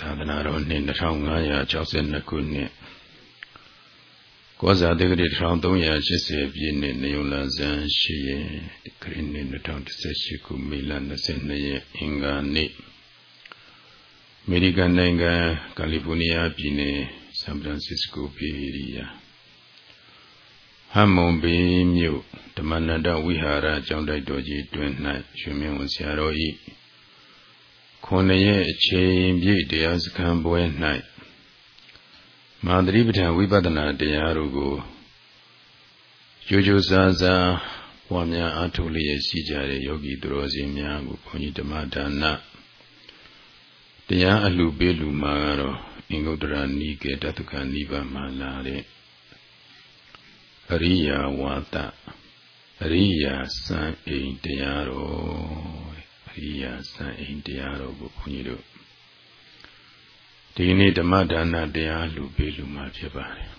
သာသနာတော်နှစ်2562ခုနှစ်ကောဇာတိဂတိ1380ပြည့်နှစ်နေုံလာဇန်ရှိရင်ခရစ်နှစ်2018ခုမေလ22ရက်အင်္ဂါနေ့အမေရိကန်နိုင်ငံကယ်လီဖိုးနီးယားပြည်နယ်ဆန်ဖရန်စစ္စကိုပြည်ရီယာဟမ်မွန်ဘေးမြို့ဓမ္မနန္ဒဝိဟာရကျောင်းတိုက်တော်ကြီးတွင်၌ရွှေမင်းဝန်ဆရာတော်၏ ခုနှစ်ရက်အချိန်ပြည့်တရားစခန်းပွဲ၌မာသရိပဋ္ဌာန်ဝိပဿနာတရားတို့ကိုကြိုးကြိုးစားစားပွားများအားထုတ်လျက်ရှိကြတဲ့ယောဂီသူတော်စင်များကိုဘုန်းကြီးဓမ္မဒါနတရားအလှပေးလူမှာကတော့အင်္ဂုတ္တရနိကေတတုခနိဗ္ဗာန်မှာလာတဲ့အရိယာဝါဒအရိယာစံအိမ်တရားတော် အရိယာစံအိမ်တရားတော်ကိုဘုန်းကြီးတို့ဒီနေ့ဓမ္မဒါနတရားလူပေးလူမှာဖြစ်ပါတယ်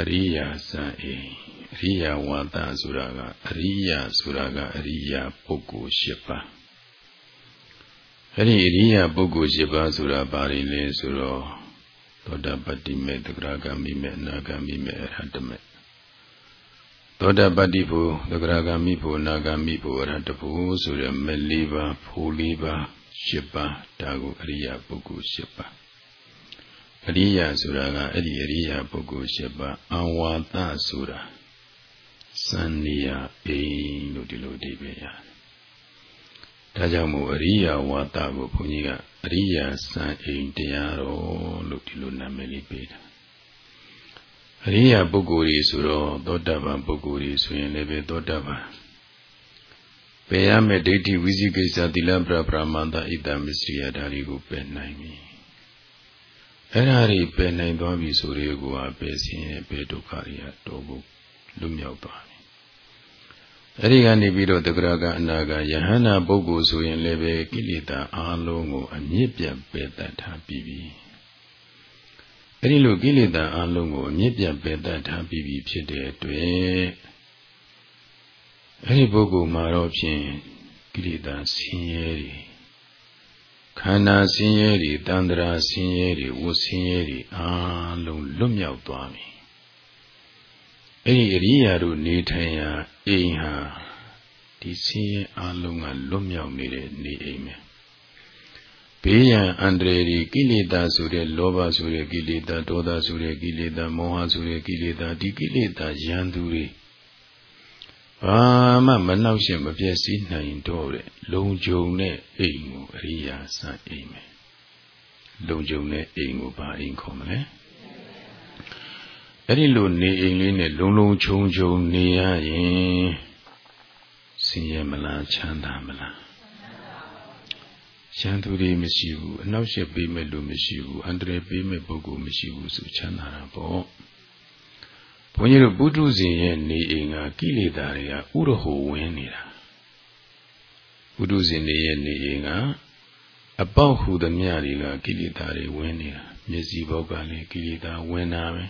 အရိယာစံအိမ်အရိယာဝါဒဆိုတာကအရိယာဆိုတာကအရိယာပုဂ္ဂိုလ်၈ပါးအဲ့ဒီအရိယာပုဂ္ဂိုလ်၈ပါးဆိုတာဘာတွေလဲဆိုတော့သောတာပတ္တိမေသဂရဂမိမေအနာဂမိမေအရဟတမေ သောတာပတ္တိဖို့သဂရဂမိဖို့အနာဂမိဖို့အရဟတဖို့ဆိုရမဲ့၄ပါးဖို့၄ပါး၈ပါးဒါကိုအရိယာပုဂ္ဂိုလ်၈ပါးအရိယာဆိုတာကအဲ့ဒီအရိယာပုဂ္ဂိုလ်၈ပါးအဝါသဆိုတာစံနေယအိမ်လို့ဒီလိုအဓိပ္ပာယ်ရတယ်ဒါကြောင့်မို့အရိယာဝါဒကိုဘုန်းကြီးကအရိယာစံအိမ်တရားတော်လို့ဒီလိုနာမည်လေးပေးတာ အရိယာပုဂ္ဂိုလ်ကြီးဆိုတော့သောတာပန်ပုဂ္ဂိုလ်ကြီးဆိုရင်လည်းပဲသောတာပန်ပယ်ရမယ့်ဒိဋ္ဌိဝိသိကိစ္စသီလပရပရမန္တဣတမစ္စရိယဓာရီကိုပယ်နိုင်ပြီအဲ့ဒါတွေပယ်နိုင်သွားပြီဆိုရေကိုအပယ်ဆင်းရဲပယ်ဒုက္ခတွေတော့ဖို့လွတ်မြောက်သွားပြီအဲ့ဒီကနေပြီးတော့တဂရကအနာကယဟန္တာပုဂ္ဂိုလ်ဆိုရင်လည်းပဲကိလေသာအလုံးကိုအမြင့်ပြတ်ပယ်တတ်ထားပြီးပြီ အဲ့ဒီလိုကိလေသာအလုံးကိုအမြင့်ပြတ်ပယ်တတ်ထားပြီးပြီဖြစ်တဲ့အတွက်အဲ့ဒီပုဂ္ဂိုလ်မှာတော့ဖြင့်ကိလေသာဆင်းရဲတွေခန္ဓာဆင်းရဲတွေတန္တရာဆင်းရဲတွေဝတ်ဆင်းရဲတွေအလုံးလွတ်မြောက်သွားပြီအဲ့ဒီအရိယာတို့နေထိုင်ရာအိမ်ဟာဒီဆင်းရဲအလုံးကလွတ်မြောက်နေတဲ့နေအိမ်ပဲ ဘေးရန်အန္တရာယ်ဒီကိလေသာဆိုတဲ့လောဘဆိုတဲ့ကိလေသာဒေါသဆိုတဲ့ကိလေသာမောဟဆိုတဲ့ကိလေသာဒီကိလေသာယံသူတွေဘာမှမနှောက်ယှက်မပြည့်စည်နိုင်တော့တဲ့လုံခြုံတဲ့အိမ်ကိုအရိယာစအိမ်ပဲလုံခြုံတဲ့အိမ်ကိုဘာအိမ်ခေါ်မလဲအဲ့ဒီလိုနေအိမ်လေးနဲ့လုံလုံခြုံခြုံနေရရင်ဆင်းရဲမလားချမ်းသာမလား ချမ်းသူတွေမရှိဘူးအနောက်ရှက်ပေးမဲ့လူမရှိဘူးအန္တရာယ်ပေးမဲ့ပုဂ္ဂိုလ်မရှိဘူးဆိုချမ်းသာတာပေါ့ဘုန်းကြီးတို့ပုထုဇဉ်ရဲ့နေအိမ်ကကိလေသာတွေကဥရဟိုဝင်နေတာပုထုဇဉ်တွေရဲ့နေအိမ်ကအပေါက်ဟူသမျှတွေကကိလေသာတွေဝင်နေတာမျက်စိဘောက်ကလည်းကိလေသာဝင်တာပဲ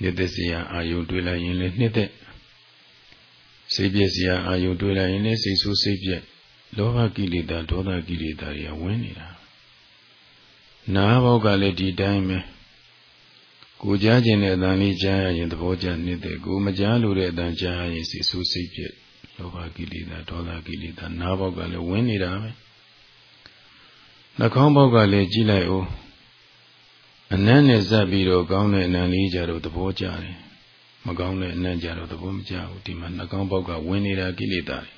နှစ်သက်စရာအာယုံတွေးလိုက်ရင်လည်းနှစ်သက်စိတ်ပြည့်စရာအာယုံတွေးလိုက်ရင်လည်းစိတ်ဆိုးစိတ်ပြည့် လောဘကိလေသာဒေါသကိလေသာတွေကဝင်နေတာနားဘောက်ကလည်းဒီတိုင်းပဲကိုကြားခြင်းတဲ့အတန်လေးကြားရရင်သဘောကျနေတဲ့ကိုမကြားလို့တဲ့အတန်ကြားရရင်စိတ်ဆိုးစိတ်ပြည့်လောဘကိလေသာဒေါသကိလေသာနားဘောက်ကလည်းဝင်နေတာပဲနှာခေါင်းဘောက်ကလည်းကြည့်လိုက်ဦးအနမ်းနဲ့ဇက်ပြီးတော့ကောင်းတဲ့အနံလေးကြတော့သဘောကျတယ်မကောင်းတဲ့အနံကြတော့သဘောမကျဘူးဒီမှာနှာခေါင်းဘောက်ကဝင်နေတာကိလေသာတွေ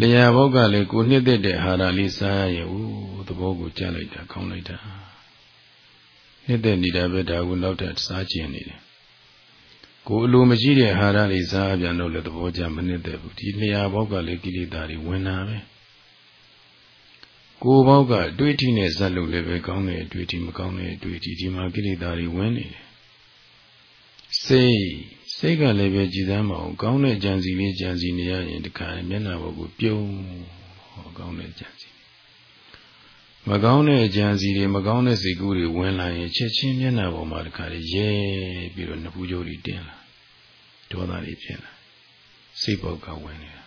လျှာဘောက်ကလည်းကိုနှစ်သက်တဲ့ဟာရလေးစားရရင်ဦးသဘောကိုကြားလိုက်တာကောင်းလိုက်တာနှစ်သက်နေတာပဲဒါကိုနောက်ထပ်စားကျင်နေတယ်ကိုအလိုမရှိတဲ့ဟာရလေးစားပြန်တော့လည်းသဘောကျမနှစ်သက်ဘူးဒီလျှာဘောက်ကလည်းကိလေသာတွေဝင်တာပဲကိုယ်ဘောက်ကတွေးထီနဲ့ဇက်လို့လည်းပဲကောင်းတဲ့အတွေ့အထိမကောင်းတဲ့အတွေ့အထိဒီမှာကိလေသာတွေဝင်နေတယ်စိတ် စိတ်ကလည်းပဲကြည်သမ်းမအောင်ကောင်းတဲ့ကြံစီလေးကြံစီနေရရင်ဒီခါမျက်နှာပေါ်ကိုပြုံးဟောကောင်းတဲ့ကြံစီမကောင်းတဲ့ကြံစီတွေမကောင်းတဲ့စိတ်ကူးတွေဝင်လာရင်ချက်ချင်းမျက်နှာပေါ်မှာဒီခါရဲပြီးတော့နှပူကြိုးတွေတင်းလာဒေါသတွေဖြစ်လာစိတ်ပေါက်ကဝင်နေတာ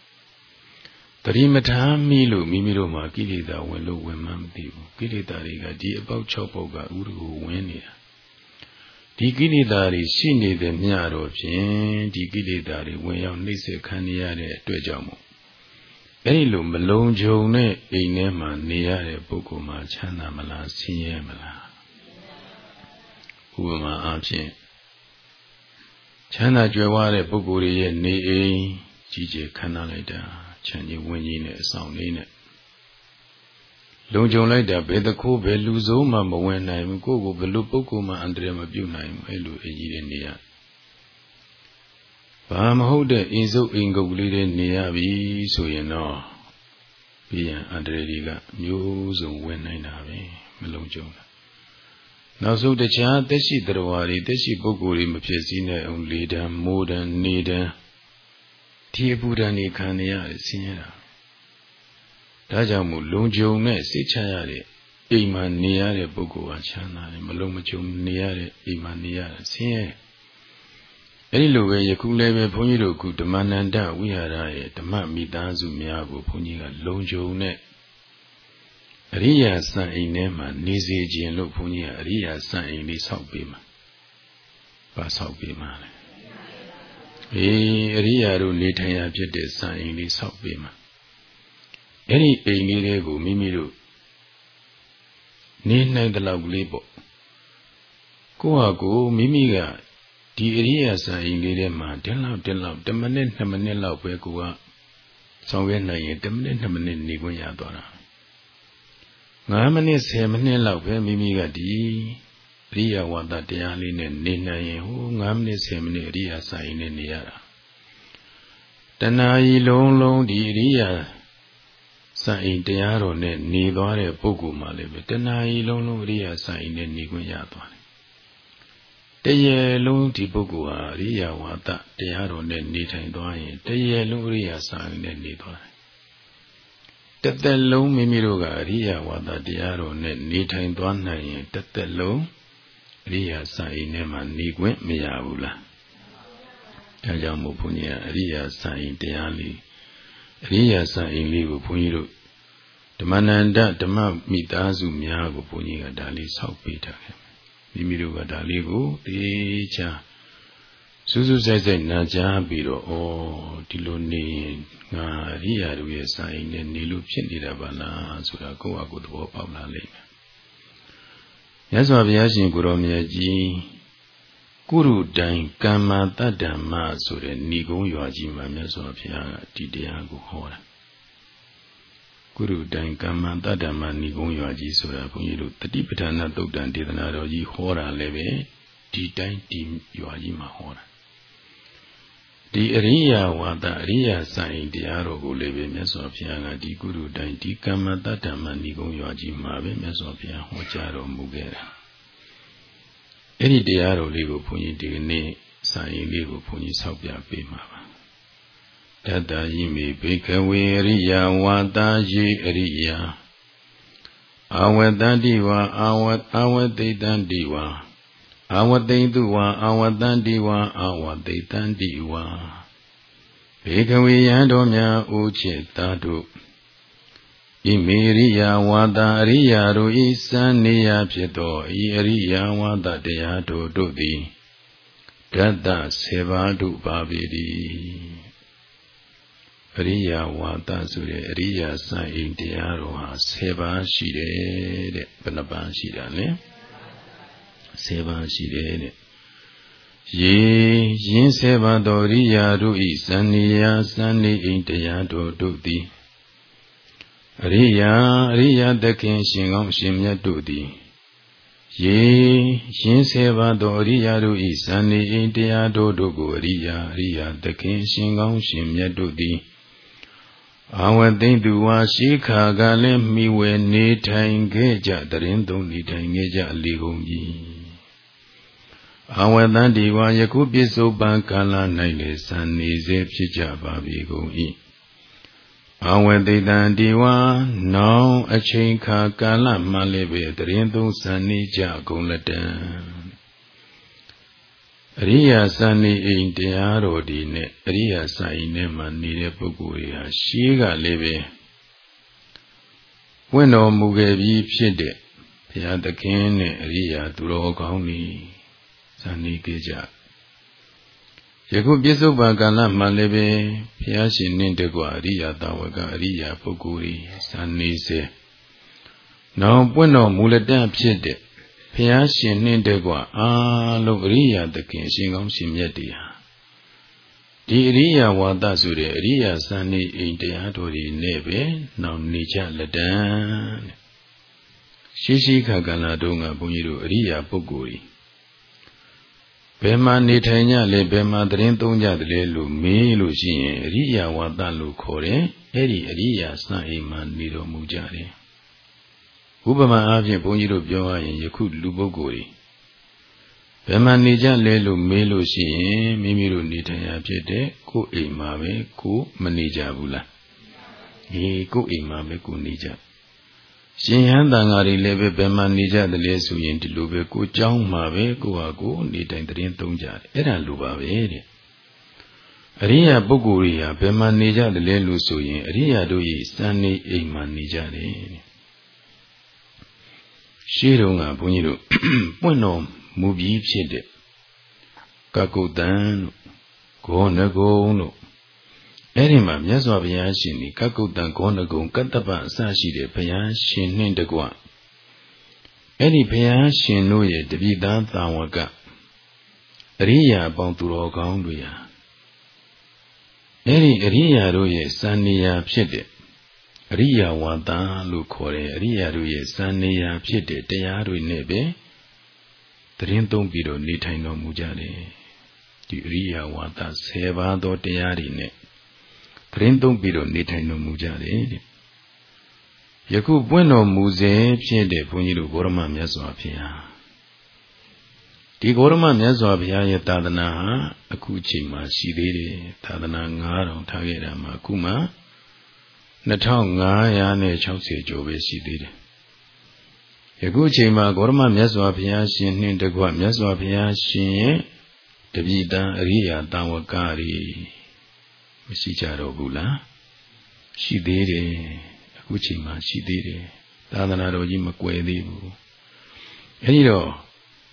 တတိမထားမိလို့မိမိတို့မှာကိလေသာဝင်လို့ဝင်မှမသိဘူးကိလေသာတွေကဒီအပေါက်၆ပေါက်ကဥဒ္ဓကိုဝင်နေတာ ဒီကိလေသာတွေရှိနေတဲ့မြတော့ဖြင့်ဒီကိလေသာတွေဝင်ရောက်နှိမ့်ဆက်ခံရတဲ့အတွက်ကြောင့်မို့အဲ့ဒီလိုမလုံခြုံတဲ့အိမ်ထဲမှာနေရတဲ့ပုဂ္ဂိုလ်မှာချမ်းသာမလားဆင်းရဲမလားဥပမာအားဖြင့်ချမ်းသာကြွယ်ဝတဲ့ပုဂ္ဂိုလ်ရဲ့နေအိမ်ကြီးကျယ်ခမ်းနားလိုက်တာချမ်းကြီးဝင်းကြီးနဲ့အဆောင်လေးနဲ့ လုံခြုံလိုက်တာဘယ်တခိုးဘယ်လူစိုးမှမဝင်နိုင်ဘူးကိုယ့်ကိုဘယ်လိုပုဂ္ဂိုလ်မှအန္တရာယ်မပြုနိုင်ဘူးအဲ့လိုအကြီးတဲ့နေရဘာမဟုတ်တဲ့အိမ်စုပ်အိမ်ကုတ်လေးတွေနေရပြီဆိုရင်တော့ပြီးရင်အန္တရာယ်တွေကမျိုးစုံဝင်နိုင်တာပဲမလုံခြုံတာနောက်ဆုံးတခြားတက်ရှိတရားဝါတွေတက်ရှိပုဂ္ဂိုလ်တွေမဖြစ်စည်းနိုင်အောင်လေတံမိုးတံနေတံဒီအပူဒဏ်နေခံနေရတယ်ဆင်းရဲတာ ဒါကြောင့်မို့လုံခြုံနဲ့စိတ်ချရတဲ့အိမ်မှာနေရတဲ့ပုဂ္ဂိုလ်ဟာချမ်းသာတယ်မလုံမချုံနေရတဲ့အိမ်မှာနေရတာဆင်းရဲအဲဒီလိုပဲယခုလည်းပဲဘုန်းကြီးတို့ကဓမ္မနန္ဒဝိဟာရရဲ့ဓမ္မမိသားစုများကိုဘုန်းကြီးကလုံခြုံနဲ့အရိယာစံအိမ်ထဲမှာနေစေခြင်းလို့ဘုန်းကြီးကအရိယာစံအိမ်လေးဆောက်ပေးမှာ။ဘာဆောက်ပေးမှာလဲ။အေးအရိယာတို့နေထိုင်ရာဖြစ်တဲ့စံအိမ်လေးဆောက်ပေးမှာ။ အဲ့ဒီအိမ်လေးတွေကိုမိမိတို့နေနိုင်တဲ့လောက်ကလေးပေါ့။ကိုယ့်ဟာကိုယ်မိမိကဒီအရိယာစံအိမ်လေးထဲမှာတင်းလောက်တင်းလောက်10မိနစ်2မိနစ်လောက်ပဲကိုကဆောင်ရွက်နိုင်ရင်10မိနစ်2မိနစ်နေခွင့်ရသွားတာ9မိနစ်10မိနစ်လောက်ပဲမိမိကဒီအရိယာဝါဒတရားလေးနဲ့နေနိုင်ရင်ဟို9မိနစ်10မိနစ်အရိယာစာရင်နဲ့နေရတာတဏှာကြီးလုံးလုံးဒီအရိယာ စာရင်တရားတော်နဲ့နေသွားတဲ့ပုဂ္ဂိုလ်မှလည်းပဲတဏှာကြီးလုံးလုံးအရိယာစာရင်နဲ့နေခွင့်ရသွားတယ်တရေလုံးဒီပုဂ္ဂိုလ်ဟာအရိယာဝါဒတရားတော်နဲ့နေထိုင်သွားရင်တရေလုံးအရိယာစာရင်နဲ့နေသွားတယ်တသက်လုံးမိမိတို့ကအရိယာဝါဒတရားတော်နဲ့နေထိုင်သွားနိုင်ရင်တသက်လုံးအရိယာစာအိမ်ထဲမှာနေခွင့်မရဘူးလားဒါကြောင့်မို့ဘုန်းကြီးကအရိယာစာအိမ်တရားလေး အရိယာစာအိမ်လေးကိုဘုန်းကြီးတို့ဓမ္မနန္ဒဓမ္မမိသားစုများကိုဘုန်းကြီးကဒါလေးဆောက်ပေးထားတယ်မိမိတို့ကဒါလေးကိုတေချာစူးစူးဆိုင်ဆိုင်နာကြားပြီးတော့ဩဒီလိုနေရင်ငါရိယာတို့ရဲ့စာအိမ်နဲ့နေလို့ဖြစ်နေတာပါလားဆိုတာကိုယ့်အကူသဘောပေါက်လာလိမ့်မယ်မြတ်စွာဘုရားရှင်ကိုရောမြတ်ကြီး ကုရုတိုင်ကမ္မာတတ္တမဆိုတဲ့ဏီကုံးရွာကြီးမှာမြတ်စွာဘုရားကဒီတရားကိုဟောတာကုရုတိုင်ကမ္မာတတ္တမဏီကုံးရွာကြီးဆိုတာဘုန်းကြီးတို့တတိပဋ္ဌာနသုတ်တန်ဒေသနာတော်ကြီးဟောတာလည်းပဲဒီတိုင်းဒီရွာကြီးမှာဟောတာဒီအရိယာဝါဒအရိယာဆိုင်တရားတော်ကိုလည်းပဲမြတ်စွာဘုရားကဒီကုရုတိုင်းဒီကမ္မတတ္တမဏိကုံရွာကြီးမှာပဲမြတ်စွာဘုရားဟောကြားတော်မူခဲ့တာ အဲ့ဒီတရားတော်လေးကိုဘုန်းကြီးဒီနေ့ဆိုင်လေးကိုဘုန်းကြီးဆောက်ပြပေးမှာပါတတ္တယိမေဘေကဝေအရိယာဝါဒယေအရိယာအာဝတ္တိဝါအာဝအာဝတိတံတိဝါအာဝတိန်တုဝါအာဝတန္တိဝါအာဝတိတန္တိဝါဘေကဝေယံတော်များအိုချစ်သားတို့ ဣမေရိယဝါဒအရိယာတို့ဤစံနေရဖြစ်သောဤအရိယာဝါဒတရားတို့တို့သည်ဓတ္တဆေပါတို့ပါပေ၏အရိယာဝါဒဆိုတဲ့အရိယာစံအိမ်တရားတော်ဟာဆေပါရှိတယ်တဲ့ဘယ်နှပါရှိတာလဲ10ပါးရှိတယ်တဲ့ရေရင်း10ပါးသောရိယာတို့ဤဇန်နေယဇန်နေအိမ်တရားတို့တို့သည် အရိယာအရိယာသခင်ရှင်ကောင်းရှင်မြတ်တို့သည်ရေရင်း10ပါးသောအရိယာတို့ဤဇန်နေအိမ်တရားတို့တို့ကိုအရိယာအရိယာသခင်ရှင်ကောင်းရှင်မြတ်တို့သည်အဝသိမ့်သူဝါရှိခါကလည်းမိဝဲနေထိုင်ခဲ့ကြတရင်သုံးနေထိုင်ခဲ့ကြအလီကုန်ကြီးအဝတန်ဒီဝါယခုပြစ္ဆုတ်ပံကာလ၌လေစံနေစေဖြစ်ကြပါပြီကုန်၏ အဝတိတံဒီဝါနောင်အချိန်ခါကာလမှလည်းပဲတရင်သုံးစံနေကြကုန်လက်တံအရိယာစံနေအိမ်တရားတော်ဒီနဲ့အရိယာစံအိမ်ထဲမှာနေတဲ့ပုဂ္ဂိုလ်တွေဟာရှေးကလည်းပဲဝင့်တော်မူခဲ့ပြီးဖြစ်တဲ့ဘုရားသခင်နဲ့အရိယာသူတော်ကောင်းတွေဇာနေကြကြ ယခုပြစ္ဆုတ်ပါကာလမှလည်းပဲဘုရားရှင်နှင့်တကွအရိယာတာဝကအရိယာပုဂ္ဂိုလ်တွေဇာနေစေနောင်ပွင့်တော်မူလက်တဖြစ်တဲ့ဘုရားရှင်နှင့်တကွအာလုံးအရိယာသခင်ရှင်ကောင်းရှင်မြတ်တွေဟာဒီအရိယာဝါဒဆိုတဲ့အရိယာစံနေအိမ်တရားတော်တွေနဲ့ပဲနောင်နေကြလက်တန်းရှိရှိခါကလာတုန်းကဘုန်းကြီးတို့အရိယာပုဂ္ဂိုလ်တွေ ဘယ်မှာနေထိုင်ကြလဲဘယ်မှာသတင်းသုံးကြတယ်လို့မေးလို့ရှိရင်အရိယာဝါဒလို့ခေါ်တယ်အဲ့ဒီအရိယာစံအိမ်မှာနေတော်မူကြတယ်ဥပမာအားဖြင့်ဘုန်းကြီးတို့ပြောရရင်ယခုလူပုဂ္ဂိုလ်တွေဘယ်မှာနေကြလဲလို့မေးလို့ရှိရင်မိမိတို့နေထိုင်ရာဖြစ်တဲ့ကိုယ်အိမ်မှာပဲကိုမနေကြဘူးလားအေးကိုယ်အိမ်မှာပဲကိုနေကြ ရှင်ဟန်တန်ဃာတွေလည်းပဲဘယ်မှာနေကြတယ်လဲဆိုရင်ဒီလိုပဲကိုเจ้าမှာပဲကိုဟာကိုနေတိုင်တရင်သုံးကြတယ်အဲ့ဒါလိုပါပဲတဲ့အရိယာပုဂ္ဂိုလ်တွေဟာဘယ်မှာနေကြတယ်လဲလို့ဆိုရင်အရိယာတို့ရဲ့စံနေအိမ်မှာနေကြတယ်ရှေးတုန်းကဘုန်းကြီးတို့ပွင့်တော်မူပြီးဖြစ်တဲ့ကကုတ်တန်တို့ဂောနဂုံတို့ အဲ့ဒီမှာမြတ်စွာဘုရားရှင်ဒီကကုတ်တန်ဂောနဂုံကတ္တပအစရှိတဲ့ဘုရားရှင်နှင့်တကွအဲ့ဒီဘုရားရှင်တို့ရဲ့တပိသားသာဝကအရိယာပေါင်းသူတော်ကောင်းတွေဟာအဲ့ဒီအရိယာတို့ရဲ့စံနေရာဖြစ်တဲ့အရိယာဝါဒလို့ခေါ်တဲ့အရိယာတို့ရဲ့ဇန်နေရာဖြစ်တဲ့တရားတွေနဲ့ပဲသတင်းသုံးပြီးတော့နေထိုင်တော်မူကြတယ်ဒီအရိယာဝါဒ10ပါးသောတရားတွေနဲ့ သတင်းသုံးပြီးတော့နေထိုင်တော်မူကြတယ်တဲ့ယခုပွင့်တော်မူစေဖြစ်တဲ့ဘုန်းကြီးတို့ဂေါရမမြတ်စွာဘုရားဒီဂေါရမမြတ်စွာဘုရားရဲ့သာသနာဟာအခုချိန်မှာရှိသေးတယ်သာသနာ9000ထားခဲ့တာမှာအခုမှ2560ကျော်ပဲရှိသေးတယ်ယခုချိန်မှာဂေါရမမြတ်စွာဘုရားရှင်နှင့်တကွမြတ်စွာဘုရားရှင်ရဲ့တပိတံအရိယာတံဝကရီ မရှိကြတော့ဘူးလားရှိသေးတယ်အခုချိန်မှာရှိသေးတယ်သာသနာတော်ကြီးမကွယ်သေးဘူးအဲဒီတော့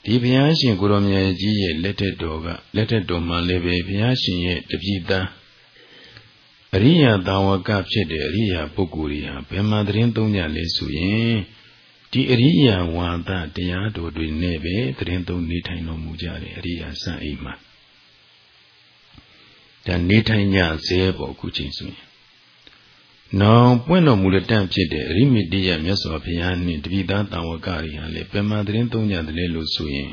ဒီဘုရားရှင်ကိုရောင်မြတ်ကြီးရဲ့လက်ထက်တော်ကလက်ထက်တော်မှာလည်းပဲဘုရားရှင်ရဲ့တပိတံအရိယာတာဝကဖြစ်တဲ့အရိယာပုဂ္ဂိုလ်တွေဟာဘယ်မှာသတင်းသုံးကြလဲဆိုရင်ဒီအရိယာဝါဒတရားတော်တွေနဲ့ပဲသတင်းသုံးနေထိုင်တော်မူကြတယ်အရိယာစံအိမ်မှာ ဒါနေထိုင်ကြစေပေါ့အခုချိန်ဆိုရင်နောင်ပွင့်တော်မူတဲ့တန့်ဖြစ်တဲ့အရိမိတိယမြတ်စွာဘုရားနှင့်တပိသားတာဝကတွေဟာလေဘယ်မှာသတင်းသုံးကြတယ်လို့ဆိုရင်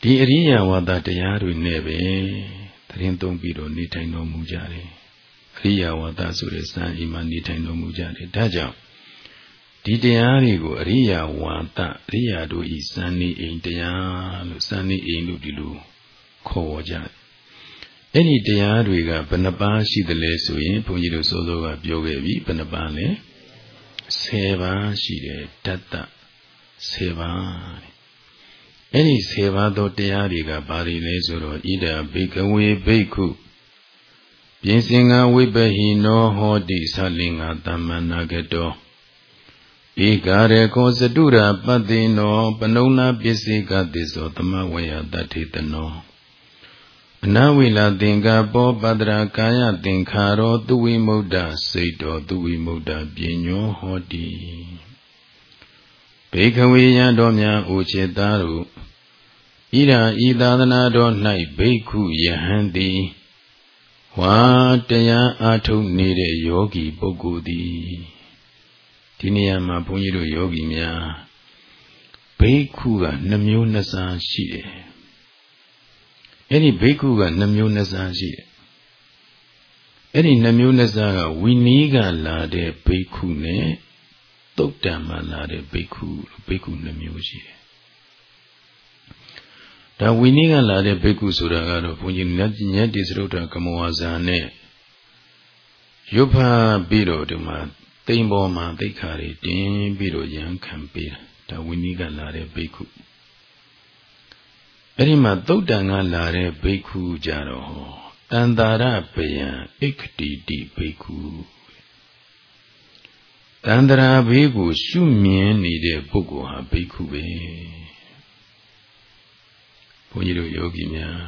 ဒီအရိယာဝါဒတရားတွေနဲ့ပဲသတင်းသုံးပြီးတော့နေထိုင်တော်မူကြတယ်အရိယာဝါဒဆိုတဲ့စံအိမ်မှာနေထိုင်တော်မူကြတယ်ဒါကြောင့်ဒီတရားတွေကိုအရိယာဝါဒအရိယာတို့ဤစံနေအိမ်တရားလို့စံနေအိမ်လို့ဒီလိုခေါ်ကြတယ် အဲ့ဒီတရားတွေကဘယ်နှပါးရှိသလဲဆိုရင်ဘုန်းကြီးတို့စိုးစိုးကပြောခဲ့ပြီဘယ်နှပါးလဲ10ပါးရှိတယ်တတ္တ10ပါးအဲ့ဒီ10ပါးသောတရားတွေကဘာတွေလဲဆိုတော့ဣဒာဘိကဝေဘိက္ခုပြင်စင်ကဝိပဟိနောဟောတိသလင်္ကာတမ္မနာကတောဧကာရေခောစတုရာပတ္တိနောပနုဏပစ္စေကတိသောသမဝေယတထေတနော အနဝိလာသင်္ကာပောပတ္တရာကာယသင်္ခါရောသူဝိမု ക്ത စိတ်တော်သူဝိမု ക്ത ပညောဟောတိဘေခဝေယံတော်များအိုจิตသားတို့ဣရာဤသာသနာတော်၌ဘိက္ခုယဟန်သည်ဝါတရားအားထုတ်နေတဲ့ယောဂီပုဂ္ဂိုလ်သည်ဒီနေရာမှာဘုန်းကြီးတို့ယောဂီများဘိက္ခုကနှမျိုးနှစားရှိတယ် အဲ့ဒီဘိက္ခုကနှမျိုးနှစားရှိတယ်အဲ့ဒီနှမျိုးနှစားကဝီနီးကလာတဲ့ဘိက္ခုနဲ့တုတ်တံမှာလာတဲ့ဘိက္ခုဘိက္ခုနှမျိုးရှိတယ်ဒါဝိနည်းကလာတဲ့ဘိက္ခုဆိုတာကတော့ဘုန်းကြီးမြတ်ညတ်တိစရုဒ္ဓကမောဝါဇာနဲ့ရုပ်ဖာပြီးတော့ဒီမှာတိမ်ပေါ်မှာသိခါတွေတင်းပြီးတော့ရန်ခံပေးတာဒါဝိနည်းကလာတဲ့ဘိက္ခု အအဲ့ဒီမှာသုတ်တန်ကလာတဲ့ဘိက္ခုကြတော့တန်တာရပယံဣက္ခတိတိဘိက္ခုတန္တရာဘေးကိုရှုမြင်နေတဲ့ပုဂ္ဂိုလ်ဟာဘိက္ခုပဲဘုန်းကြီးတို့ယောဂီများ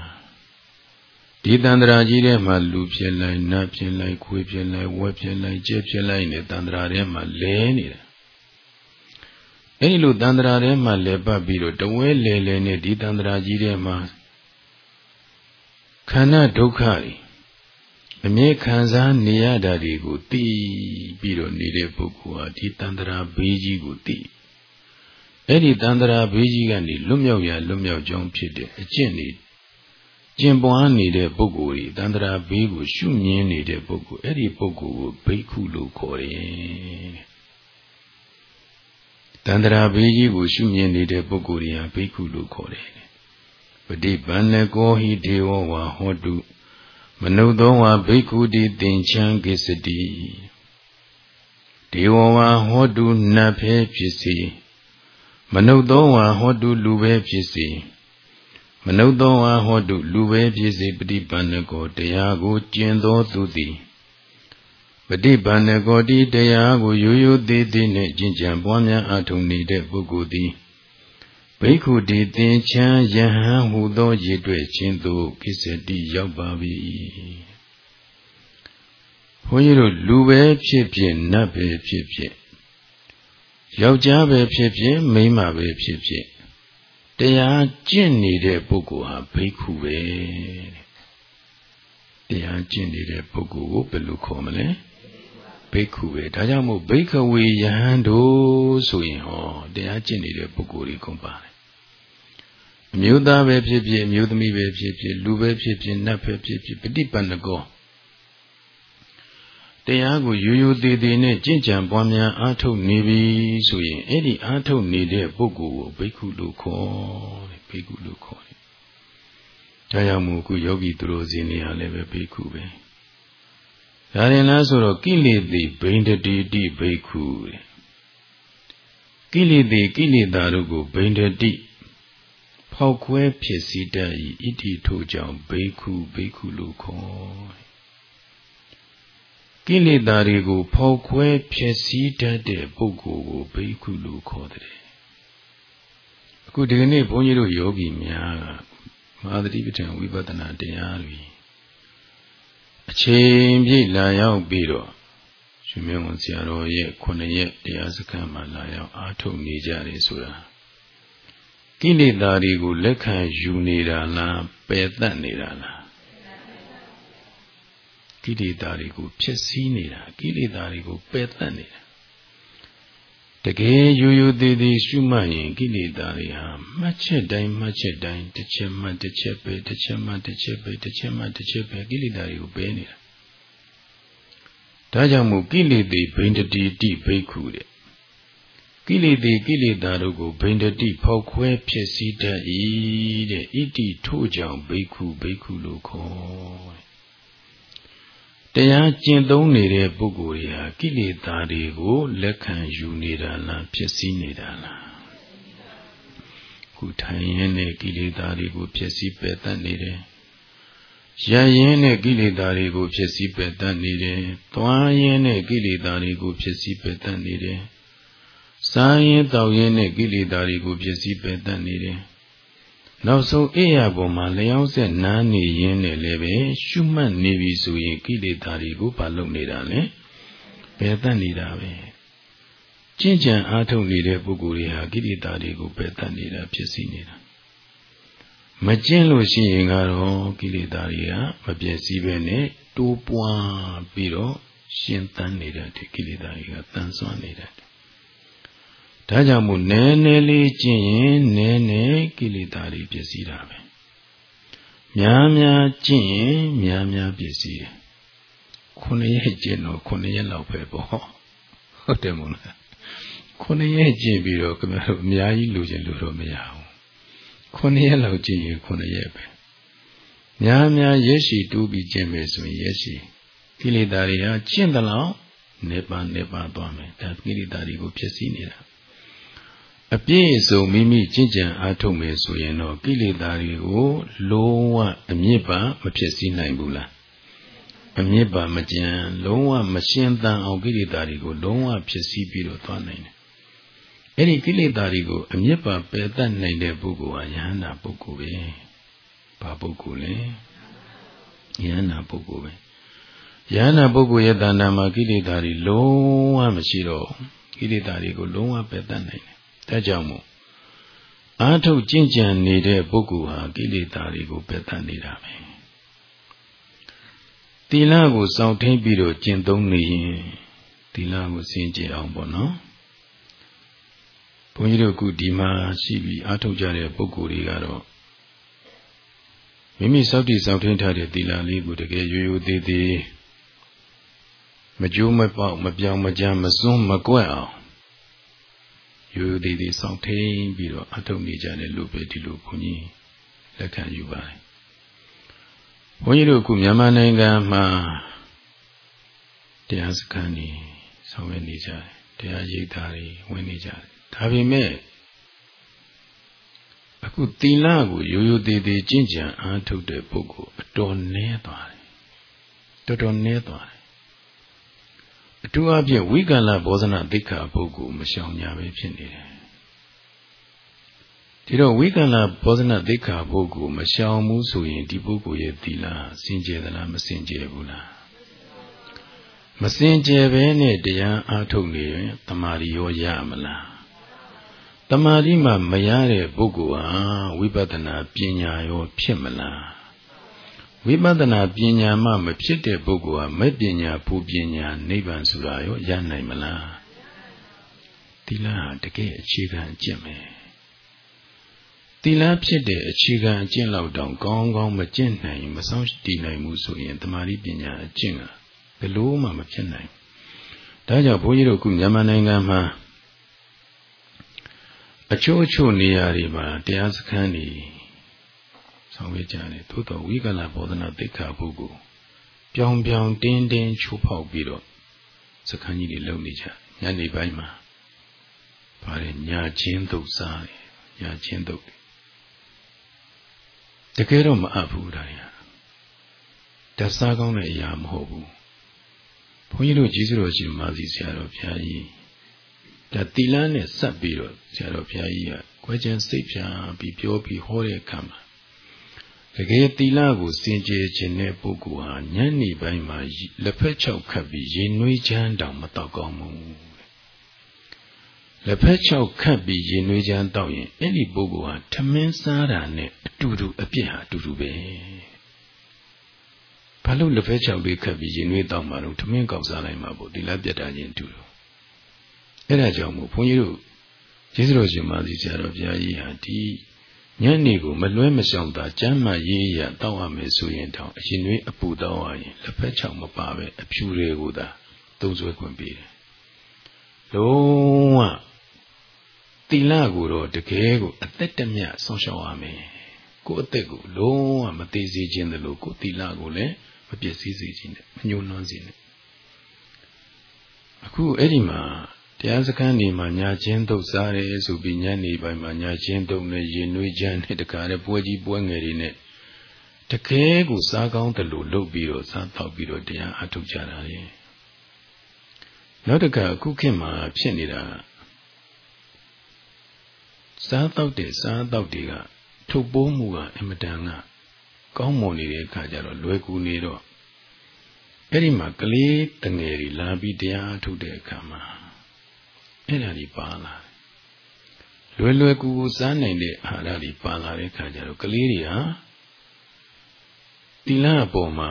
ဒီတန္တရာကြီးထဲမှာလူဖြစ်လိုက်နတ်ဖြစ်လိုက်ခွေးဖြစ်လိုက်ဝက်ဖြစ်လိုက်ကြက်ဖြစ်လိုက်နေတန္တရာထဲမှာလဲနေတာ အဲဒီလိုတန္တရာထဲမှာလဲပတ်ပြီးတော့တဝဲလဲလဲနဲ့ဒီတန္တရာကြီးထဲမှာခန္ဓာဒုက္ခတွေအမြဲခံစားနေရတာတွေကိုသိပြီးတော့နေတဲ့ပုဂ္ဂိုလ်ဟာဒီတန္တရာဘေးကြီးကိုသိအဲ့ဒီတန္တရာဘေးကြီးကနေလွတ်မြောက်ရလွတ်မြောက်ကြောင်းဖြစ်တဲ့အကျင့်တွေကျင်ပွားနေတဲ့ပုဂ္ဂိုလ်ဤတန္တရာဘေးကိုရှုမြင်နေတဲ့ပုဂ္ဂိုလ်အဲ့ဒီပုဂ္ဂိုလ်ကိုဘိက္ခုလို့ခေါ်တယ် တန္တရာဘေးကြီးကိုရှုမြင်နေတဲ့ပုဂ္ဂိုလ်ရာဘိက္ခုလို့ခေါ်တယ်ပฏิပန္နကောဟိဒေဝဝါဟောတုမနုဿောဝါဘိက္ခုတိသင်္ချံကိစ္စတိဒေဝဝါဟောတုနတ်ဖဲဖြစ်စီမနုဿောဝါဟောတုလူပဲဖြစ်စီမနုဿောဝါဟောတုလူပဲဖြစ်စီပฏิပန္နကောတရားကိုကျင့်သောသူသည် ပฏิပန္နကောတိတရားကိုရိုးရိုးသေးသေးနဲ့ကျင့်ကြံပွားများအထုံနေတဲ့ပုဂ္ဂိုလ်သည်ဘိက္ခုတိသင်္ချံယဟန်ဟူသောရည်တွေ့ခြင်းသို့ကိစ္စတိရောက်ပါပြီဘုန်းကြီးတို့လူပဲဖြစ်ဖြစ်နတ်ပဲဖြစ်ဖြစ်ယောက်ျားပဲဖြစ်ဖြစ်မိန်းမပဲဖြစ်ဖြစ်တရားကျင့်နေတဲ့ပုဂ္ဂိုလ်ဟာဘိက္ခုပဲတရားကျင့်နေတဲ့ပုဂ္ဂိုလ်ကိုဘယ်လိုခေါ်မလဲ ဘိက္ခုပဲဒါကြောင့်မို့ဘိက္ခဝေယဟန်တို့ဆိုရင်ဟောတရားကျင့်နေတဲ့ပုဂ္ဂိုလ်တွေကုန်ပါတယ်အမျိုးသားပဲဖြစ်ဖြစ်အမျိုးသမီးပဲဖြစ်ဖြစ်လူပဲဖြစ်ဖြစ်နတ်ပဲဖြစ်ဖြစ်ပฏิပန္နကောတရားကိုရိုးရိုးသေးသေးနဲ့ကြင်ကြံပွားများအားထုတ်နေပြီဆိုရင်အဲ့ဒီအားထုတ်နေတဲ့ပုဂ္ဂိုလ်ကိုဘိက္ခုလို့ခေါ်တယ်ဘိက္ခုလို့ခေါ်တယ်။ဒါကြောင့်မို့ခုယောဂီသူတို့စီနေရလည်းပဲဘိက္ခုပဲ။ ဒါရင်လားဆိုတော့ကိလေသာဘိန္ဒတိတိဘိက္ခုတဲ့။ကိလေသာကိလေသာတို့ကိုဘိန္ဒတိဖောက်ခွဲဖြစ်စည်းတတ်၏ဣတိထို့ကြောင့်ဘိက္ခုဘိက္ခုလို့ခေါ်တယ်ကိလေသာတွေကိုဖောက်ခွဲဖျက်ဆီးတတ်တဲ့ပုဂ္ဂိုလ်ကိုဘိက္ခုလို့ခေါ်တယ်အခုဒီကနေ့ဘုန်းကြီးတို့ယောဂီများကမဟာသတိပဋ္ဌာန်ဝိပဿနာတရားတွေ အချိန်ပြည့်လာရောက်ပြီးတော့ရှင်မင်းဝန်ဆရာတော်ရဲ့ခုနှစ်ရက်တရားစခန်းမှာလာရောက်အားထုတ်နေကြတယ်ဆိုတာကိလေသာတွေကိုလက်ခံယူနေတာလားပယ်တတ်နေတာလားကိလေသာတွေကိုဖျက်ဆီးနေတာကိလေသာတွေကိုပယ်တတ်နေတာ တကယ်ရိုးရိုးသေးသေးရှုမှတ်ရင်ကိလေသာတွေဟာမှတ်ချက်တိုင်းမှတ်ချက်တိုင်းတစ်ချက်မှတစ်ချက်ပဲတစ်ချက်မှတစ်ချက်ပဲတစ်ချက်မှတစ်ချက်ပဲကိလေသာတွေကိုပယ်နေတာဒါကြောင့်မို့ကိလေသာဘိန္ဒတိတိဘိက္ခုတဲ့ကိလေသာကိလေသာတို့ကိုဘိန္ဒတိဖောက်ခွဲဖြစ်စည်းတတ်၏တဲ့ဣတိထို့ကြောင့်ဘိက္ခုဘိက္ခုလို့ခေါ် တရားကျင့်သုံးနေတဲ့ပုဂ္ဂိုလ်တွေဟာကိလေသာတွေကိုလက်ခံယူနေတာလားဖြစ်စည်းနေတာလားခုထိုင်ရင်နဲ့ကိလေသာတွေကိုဖြစ်စည်းပယ်တတ်နေတယ်ရရင်နဲ့ကိလေသာတွေကိုဖြစ်စည်းပယ်တတ်နေတယ်သွားရင်နဲ့ကိလေသာတွေကိုဖြစ်စည်းပယ်တတ်နေတယ်စားရင်တောက်ရင်နဲ့ကိလေသာတွေကိုဖြစ်စည်းပယ်တတ်နေတယ် နောက်ဆုံးအိယာပေါ်မှာလျောင်းဆက်နားနေရင်းနဲ့လည်းပဲရှုမှတ်နေပြီဆိုရင်ကိလေသာတွေကိုပါလုံနေတာလေပယ်တတ်နေတာပဲကျင့်ကြံအားထုတ်နေတဲ့ပုဂ္ဂိုလ်တွေဟာကိလေသာတွေကိုပယ်တတ်နေတာဖြစ်စီနေတာမကျင့်လို့ရှိရင်ကတော့ကိလေသာတွေကမပြည့်စည်ပဲနဲ့တိုးပွားပြီးတော့ရှင်သန်နေတဲ့ကိလေသာတွေကတန်ဆွမ်းနေတဲ့ ဒါကြောင့်မို့နည်းနည်းလေးကျင့်ရင်နည်းနည်းကိလေသာတွေပြည့်စည်တာပဲများများကျင့်ရင်များများပြည့်စည်တယ်ခုနှစ်ရက်ကျင့်တော့ခုနှစ်ရက်လောက်ပဲပေါ့ဟုတ်တယ်မို့လားခုနှစ်ရက်ကျင့်ပြီးတော့ခင်ဗျားတို့အများကြီးလူကျင်လူတော့မရဘူးခုနှစ်ရက်လောက်ကျင့်ရင်ခုနှစ်ရက်ပဲများများရက်ရှိတူးပြီးကျင့်မယ်ဆိုရင်ရက်ရှိကိလေသာတွေကကျင့်တယ်လို့နေပါနေပါသွားမယ်ဒါကိလေသာတွေကိုဖြစ်စည်းနေတာ အပြည့်စုံမိမိကျင့်ကြံအားထုတ်မယ်ဆိုရင်တော့ကိလေသာတွေကိုလုံးဝအမြင့်ပါမဖြစ်စည်းနိုင်ဘူးလားအမြင့်ပါမကြံလုံးဝမရှင်းတန်အောင်ကိလေသာတွေကိုလုံးဝဖြစ်စည်းပြီးတော့သွားနိုင်တယ်အဲ့ဒီကိလေသာတွေကိုအမြင့်ပါပယ်တတ်နိုင်တဲ့ပုဂ္ဂိုလ်ဟာယဟန္တာပုဂ္ဂိုလ်ပဲဘာပုဂ္ဂိုလ်လဲယဟန္တာပုဂ္ဂိုလ်ပဲယဟန္တာပုဂ္ဂိုလ်ရဲ့တဏ္ဍာမှာကိလေသာတွေလုံးဝမရှိတော့ကိလေသာတွေကိုလုံးဝပယ်တတ်နိုင်တယ် ဒါကြောင့်မို့အာထုတ်ကျင့်ကြံနေတဲ့ပုဂ္ဂိုလ်ဟာကိလေသာတွေကိုပယ်တတ်နေတာပဲသီလကိုစောင့်ထိန်ပြီးတော့ကျင့်သုံးနေရင်သီလကိုစင်ကြယ်အောင်ပေါ့နော်ဘုန်းကြီးတို့ခုဒီမှာရှိပြီးအားထုတ်ကြတဲ့ပုဂ္ဂိုလ်တွေကတော့မိမိစောင့်တည်စောင့်ထိန်ထားတဲ့သီလလေးကိုတကယ်ရိုးရိုးသေးသေးမကြိုးမပေါက်မပြောင်းမကြမ်းမစွန်းမကွက်အောင် ရိုးရိုးသေးသေးစောင့်ထိန်ပြီးတော့အထုတ်နေကြတယ်လို့ပဲဒီလိုဘုန်းကြီးလက်ခံယူပါတယ်ဘုန်းကြီးတို့ခုမြန်မာနိုင်ငံမှာတရားစခန်းကြီးဆောင်ရွက်နေကြတယ်တရားရိပ်သားတွေဝင်နေကြတယ်ဒါပေမဲ့အခုသီလကိုရိုးရိုးသေးသေးကျင့်ကြံအားထုတ်တဲ့ပုဂ္ဂိုလ်အတော်နည်းသွားတယ်တော်တော်နည်းသွားတယ် အထူးအဖြင့်ဝိကလဘောဇနာသိက္ခာပုဂ္ဂိုလ်မရှောင်ညာပဲဖြစ်နေတယ်ဒီတော့ဝိကလဘောဇနာသိက္ခာပုဂ္ဂိုလ်မရှောင်ဘူးဆိုရင်ဒီပုဂ္ဂိုလ်ရဲ့သီလစင်ကြယ်သလားမစင်ကြယ်ဘူးလားမစင်ကြယ်ပဲနဲ့တရားအားထုတ်နေရင်တမာရီရောရမလားတမာရီမှမရတဲ့ပုဂ္ဂိုလ်ဟာဝိပဿနာပညာရောဖြစ်မလား ဝိပဿနာပညာမှမဖြစ်တဲ့ပုဂ္ဂိုလ်ဟာမဲ့ပညာပူပညာနိဗ္ဗာန်ဆိုတာရောရနိုင်မလားသီလဟာတကယ်အခြေခံအကျင့်ပဲသီလဖြစ်တဲ့အခြေခံအကျင့်လောက်တောင်ကောင်းကောင်းမကျင့်နိုင်မဆောင်တည်နိုင်ဘူးဆိုရင်တမာရီပညာအကျင့်ကဘယ်လို့မှမဖြစ်နိုင်ဒါကြောင့်ဘုန်းကြီးတို့ခုမြန်မာနိုင်ငံမှာအချို့အချို့နေရာတွေမှာတရားစခန်းတွေ ဆောင်ရွက်ကြတယ်သို့တော်ဝိကလဘောဓနာသိက္ခာပုဂ္ဂိုလ်ပြောင်ပြောင်တင်းတင်းချိုးဖောက်ပြီးတော့စခန်းကြီးတွေလုံနေကြညနေပိုင်းမှာပါတယ်ညာချင်းသုတ်စားတယ်ညာချင်းသုတ်တကယ်တော့မအပ်ဘူးဒါတွေဟာတစားကောင်းတဲ့အရာမဟုတ်ဘူးဘုန်းကြီးတို့ကြီးစုတော်ရှင်မာစီဆရာတော်ဘုရားကြီးဒါတီလန်းနဲ့ဆက်ပြီးတော့ဆရာတော်ဘုရားကြီးကခွဲချမ်းစိတ်ဖြာပြီးပြောပြီးဟောတဲ့အခါမှာ တကယ်တီလာကိုစင်ကြယ်ခြင်းတဲ့ပုဂ္ဂိုလ်ဟာညနေပိုင်းမှာလက်ဖက်ချောက်ခတ်ပြီးရေနွေးချမ်းတောင်မတော့ကောင်းဘူးလက်ဖက်ချောက်ခတ်ပြီးရေနွေးချမ်းတောက်ရင်အဲ့ဒီပုဂ္ဂိုလ်ဟာထမင်းစားတာနဲ့အတူတူအပြစ်ဟာအတူတူပဲဘာလို့လက်ဖက်ချောက်လေးခတ်ပြီးရေနွေးတောက်မှတော့ထမင်းကောက်စားလိုက်မှာပေါ့ဒီလက်ပြတ်တာချင်းအတူတူအဲ့ဒါကြောင့်မို့ဘုန်းကြီးတို့ကျေးဇူးတော်ရှင်မာသီဆရာတော်ဘုရားကြီးဟာဒီ ညနေကိုမလွဲမရှောင်သာကျမ်းမာရေးရတောက်ရမယ်ဆိုရင်တောင်အရင်ွေးအပူတောက်ရရင်လက်ဖက်ချောင်မပါပဲအဖြူတွေကိုသာသုံးဆွဲခွင့်ပေးတယ်လုံးဝတိလကိုတော့တကယ်ကိုအသက်တမြတ်ဆောင်းရှောက်ရမယ်ကိုယ်အသက်ကိုလုံးဝမသေးစေခြင်းတလို့ကိုယ်တိလကိုလည်းမပြည့်စည်စေခြင်းနဲ့မညှိုးနှွမ်းစေနဲ့အခုအဲ့ဒီမှာ တရားစခန်းနေမှာညာချင်းတုတ်စားတယ်ဆိုပြီးညနေပိုင်းမှာညာချင်းတုတ်နဲ့ရင်နွေးချမ်းနဲ့တခါတည်းပွဲကြီးပွဲငယ်တွေနဲ့တကယ်ကိုစားကောင်းတယ်လို့လုပ်ပြီးတော့စားတော့ပြီးတော့တရားအထုတ်ကြတာလေနောက်တခါအခုခေတ်မှာဖြစ်နေတာစားတော့တဲ့စားတော့တွေကထုတ်ပိုးမှုကအင်မတန်ကကောင်းမွန်နေတဲ့အခါကျတော့လွယ်ကူနေတော့အဲ့ဒီမှာကလေးတငယ်တွေလာပြီးတရားထုတ်တဲ့အခါမှာ အဲ့ဒါတွေပါလာလွယ်လွယ်ကူကူစားနိုင်တဲ့အာဟာရတွေပါလာတဲ့ခါကျတော့ကလေးတွေဟာတိလအပေါ်မှာ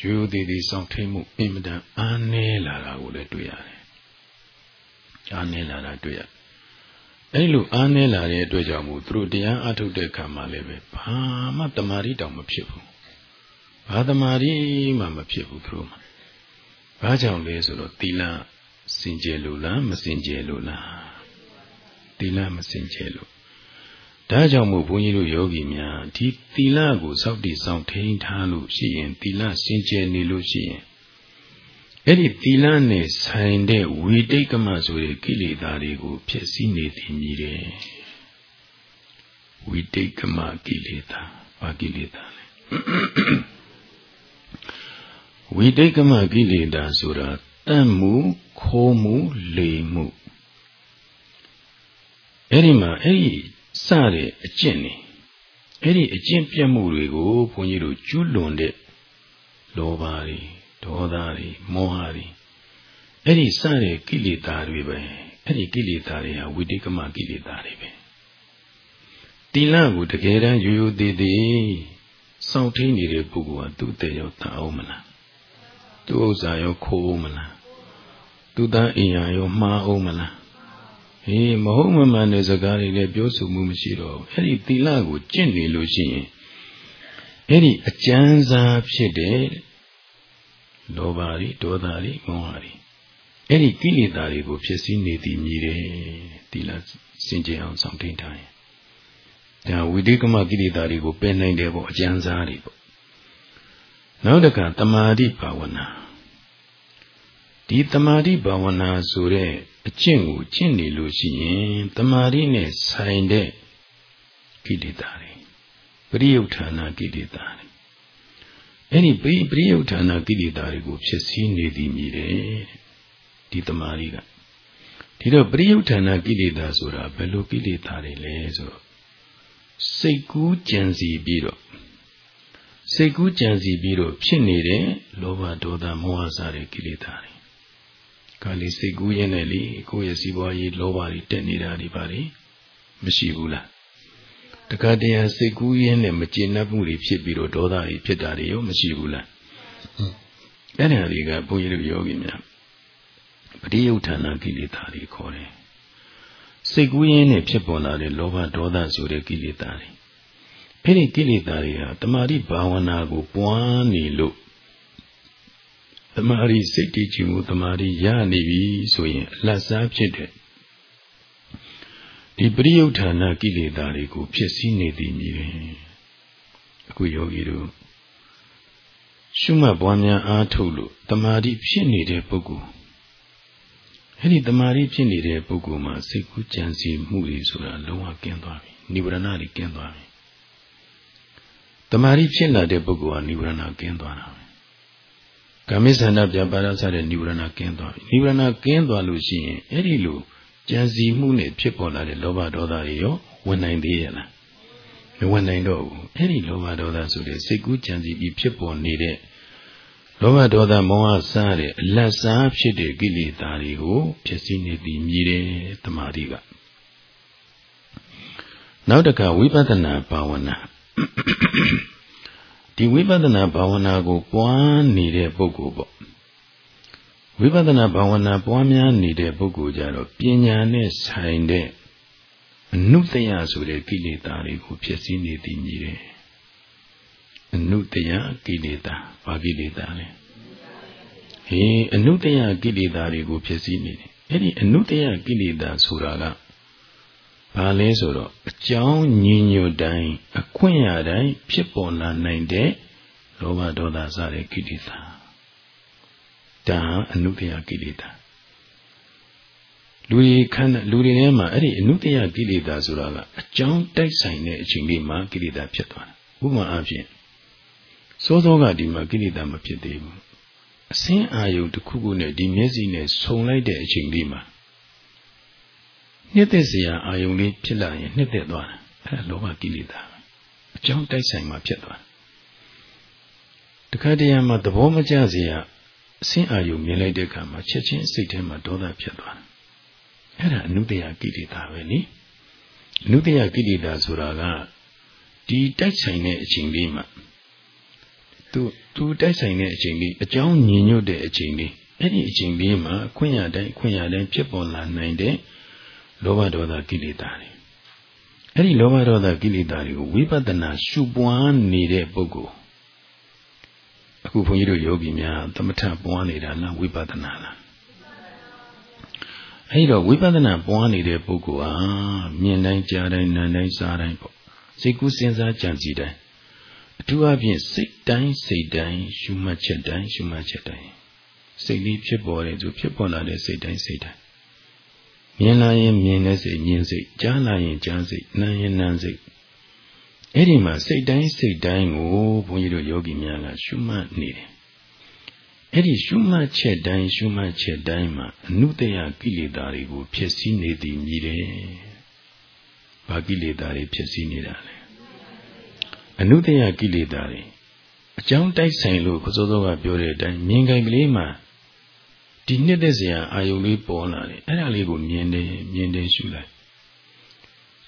ရိုးရိုးသေးသေးစောင့်ထိန်မှုအင်မတန်အားနည်းလာတာကိုလည်းတွေ့ရတယ်။အားနည်းလာတာတွေ့ရ။အဲ့လိုအားနည်းလာတဲ့အတွက်ကြောင့်မို့သူတို့တရားအထုတ်တဲ့ခါမှာလည်းပဲဘာမှတမာရီတောင်မဖြစ်ဘူး။ဘာတမာရီမှမဖြစ်ဘူးသူတို့မှာ။ဘာကြောင့်လဲဆိုတော့တိလ စင်ကြယ်လို့လားမစင်ကြယ်လို့လားသီလမစင်ကြယ်လို့ဒါကြောင့်မို့ဘုန်းကြီးတို့ယောဂီများဒီသီလကိုစောင့်တည်ဆောင်ထိန်းထားလို့ရှိရင်သီလစင်ကြယ်နေလို့ရှိရင်အအဲ့ဒီသီလနဲ့ဆိုင်တဲ့ဝိတိတ်ကမဆိုတဲ့ကိလေသာတွေကိုဖျက်ဆီးနေသည်မြည်တယ်ဝိတိတ်ကမကိလေသာဘာကိလေသာလဲဝိတိတ်ကမကိလေသာဆိုတာ တတ်မှုခိုးမှုလေမှုအဲ့ဒီမှာအဲ့ဒီစတဲ့အကျင့်နေအဲ့ဒီအကျင့်ပြတ်မှုတွေကိုဘုန်းကြီးတို့ကျွလွန်တဲ့လောဘတွေဒေါသတွေမောဟတွေအဲ့ဒီစတဲ့ကိလေသာတွေပဲအဲ့ဒီကိလေသာတွေဟာဝိတိကမကိလေသာတွေပဲတိလကိုတကယ်တမ်းရိုးရိုးသေးသေးစောင့်ထိန်နေတဲ့ပုဂ္ဂိုလ်ဟာသူ့တဲ့ရောတန်အောင်မလားသူ့ဥစ္စာရောခိုးအောင်မလား သူ့သားအိမ်ယာရောမှားအောင်မလားဟေးမဟုတ်မမှန်တဲ့စကားတွေလည်းပြောဆိုမှုမရှိတော့ဘူးအဲ့ဒီသီလကိုကျင့်နေလို့ရှိရင်အဲ့ဒီအကျဉ်းစားဖြစ်တဲ့လောဘတွေဒေါသတွေမောဟတွေအဲ့ဒီကိလေသာတွေကိုဖြစ်စည်းနေသည်မြည်တယ်သီလစင်ကြယ်အောင်ဆောင်ထိန်ထားရင်ဒါဝိတိကမကိလေသာတွေကိုပယ်နိုင်တယ်ပေါ့အကျဉ်းစားတွေပေါ့နောက်တစ်ခါတမာတိဘာဝနာ ဒီတမာတိဘာဝနာဆိုတဲ့အကျင့်ကိုကျင့်နေလို့ရှိရင်တမာတိနဲ့ဆိုင်တဲ့ကိလေသာတွေပရိယုဌာဏကိလေသာတွေအဲ့ဒီပရိပရိယုဌာဏကိလေသာတွေကိုဖြစ်စည်းနေသည်မြည်တယ်ဒီတမာတိကဒီတော့ပရိယုဌာဏကိလေသာဆိုတာဘယ်လိုကိလေသာတွေလဲဆိုတော့စိတ်ကူးကြံစီပြီးတော့စိတ်ကူးကြံစီပြီးတော့ဖြစ်နေတဲ့လောဘဒေါသမောဟစတဲ့ကိလေသာတွေ ကာလီစိတ်ကူးရင်းနဲ့လေကိုယ့်ရဲ့စီးပွားရေးလောဘတွေတက်နေတာတွေပါလေမရှိဘူးလားတခါတည်းရစိတ်ကူးရင်းနဲ့မကျေနပ်မှုတွေဖြစ်ပြီးတော့ဒေါသတွေဖြစ်တာတွေရောမရှိဘူးလားအဲ့ဒါတွေကဘုန်းကြီးတို့ယောဂီများပရိယုဌာဏကိလေသာတွေခေါ်တယ်စိတ်ကူးရင်းနဲ့ဖြစ်ပေါ်လာတဲ့လောဘဒေါသဆိုတဲ့ကိလေသာတွေအဲ့ဒီကိလေသာတွေဟာတမာတိဘာဝနာကိုပွားနေလို့ တမာရီစိတ်တည်ကြည်မှုတမာရီရနေပြီဆိုရင်အလတ်စားဖြစ်တဲ့ဒီပရိယုဌာဏကိလေသာတွေကိုဖြစ်စည်းနေသည်မြည်တယ်အခုယောဂီတို့ရှုမှတ်ပွားများအားထုတ်လို့တမာရီဖြစ်နေတဲ့ပုဂ္ဂိုလ်အဲ့ဒီတမာရီဖြစ်နေတဲ့ပုဂ္ဂိုလ်မှာစိတ်ကူးကြံစည်မှုတွေဆိုတာလုံးဝကင်းသွားပြီနိဗ္ဗာန်တွေကင်းသွားပြီတမာရီဖြစ်လာတဲ့ပုဂ္ဂိုလ်ဟာနိဗ္ဗာန်ကင်းသွားတာ ကာမိသန္တာပြပါရစတဲ့နိဗ္ဗာန်ကင်းသွားပြီနိဗ္ဗာန်ကင်းသွားလို့ရှိရင်အဲ့ဒီလိုကြံစီမှုနဲ့ဖြစ်ပေါ်လာတဲ့လောဘဒေါသတွေရောဝင်နိုင်သေးရဲ့လားမဝင်နိုင်တော့ဘူးအဲ့ဒီလောဘဒေါသဆိုတဲ့စိတ်ကူးကြံစီပြီးဖြစ်ပေါ်နေတဲ့လောဘဒေါသမောဟစတဲ့အလတ်စားဖြစ်တဲ့ကိလေသာတွေကိုဖြစ်စည်းနေပြီးမြည်တယ်တမာတိကနောက်တစ်ခါဝိပဿနာဘာဝနာ ဒီဝိပဿနာဘာဝနာကိုပွားနေတဲ့ပုဂ္ဂိုလ်ပေါ့ဝိပဿနာဘာဝနာပွားများနေတဲ့ပုဂ္ဂိုလ်ကြတော့ပညာနဲ့ဆိုင်တဲ့အနုတယဆိုတဲ့ကိလေသာတွေကိုဖြစ်စည်းနေသည်မြည်တယ်အနုတယကိလေသာဘာကိလေသာလဲဟေးအနုတယကိလေသာတွေကိုဖြစ်စည်းနေတယ်အဲ့ဒီအနုတယကိလေသာဆိုတာက ဘာလဲဆိုတော့အကြောင်းညီညွတ်တိုင်းအခွင့်အတိုင်းဖြစ်ပေါ်လာနိုင်တဲ့လောဘဒေါသစတဲ့ကိလေသာဒါအနုတ္တယကိလေသာလူတွေခန္ဓာလူတွေထဲမှာအဲ့ဒီအနုတ္တယကိလေသာဆိုတာကအကြောင်းတိုက်ဆိုင်တဲ့အချိန်လေးမှာကိလေသာဖြစ်သွားတာဥပမာအဖြစ်စောစောကဒီမှာကိလေသာမဖြစ်သေးဘူးအစင်းအာယုတစ်ခုခုနဲ့ဒီမျက်စိနဲ့ဆုံလိုက်တဲ့အချိန်လေးမှာ နှစ်သက်စရာအာယုံလေးဖြစ်လာရင်နှစ်သက်သွားတာအဲလောဘကိလေသာအကြောင်းတိုက်ဆိုင်မှဖြစ်သွားတခါတည်းမှာသဘောမကျစရာအစင်းအာယုံမြင်လိုက်တဲ့အခါမှာချက်ချင်းစိတ်ထဲမှာဒေါသဖြစ်သွားတယ်အဲ့ဒါအနုတ္တယကိလေသာပဲနိအနုတ္တယကိလေသာဆိုတာကဒီတိုက်ဆိုင်တဲ့အချိန်လေးမှာသူသူတိုက်ဆိုင်တဲ့အချိန်လေးအကြောင်းညင်ညွတ်တဲ့အချိန်လေးအဲ့ဒီအချိန်လေးမှာခွင့်ရတိုင်းခွင့်ရတိုင်းဖြစ်ပေါ်လာနိုင်တဲ့ လောဘဒေါသကိလေသာတွေအဲ့ဒီလောဘဒေါသကိလေသာတွေကိုဝိပဿနာရှုပွားနေတဲ့ပုဂ္ဂိုလ်အခုဘုန်းကြီးတို့ယောဂီများသမထပွားနေတာလားဝိပဿနာလားအဲ့တော့ဝိပဿနာပွားနေတဲ့ပုဂ္ဂိုလ်ဟာမြင်တိုင်းကြားတိုင်းနားတိုင်းစားတိုင်းပေါ့စိတ်ကူးစဉ်းစားကြံစည်တိုင်းအထူးအဖြင့်စိတ်တိုင်းစိတ်တိုင်းရှုမှတ်ချက်တိုင်းရှုမှတ်ချက်တိုင်းစိတ်လေးဖြစ်ပေါ်တယ်ဆိုဖြစ်ပေါ်လာတဲ့စိတ်တိုင်းစိတ်တိုင်း မြင်လာရင်မြင်တဲ့စိတ်မြင်စိတ်ကြားလာရင်ကြားစိတ်နားရင်နားစိတ်အဲ့ဒီမှာစိတ်တိုင်းစိတ်တိုင်းကိုဘုန်းကြီးတို့ယောဂီများကရှုမှတ်နေတယ်အဲ့ဒီရှုမှတ်ချက်တိုင်းရှုမှတ်ချက်တိုင်းမှာအနုတ္တယကိလေသာတွေကိုဖြစ်စည်းနေသည်မြည်တယ်။ဘာကိလေသာတွေဖြစ်စည်းနေတာလဲ။အနုတ္တယကိလေသာတွေအကြောင်းတိုက်ဆိုင်လို့ကိုစိုးစိုးကပြောတဲ့အတိုင်းမြင်ကြိုင်ကလေးမှာ ဒီနှစ်သက်စရာအာယုလေးပေါ်လာတယ်အဲ့ဒါလေးကိုမြင်တယ်မြင်တယ်ရှုလိုက်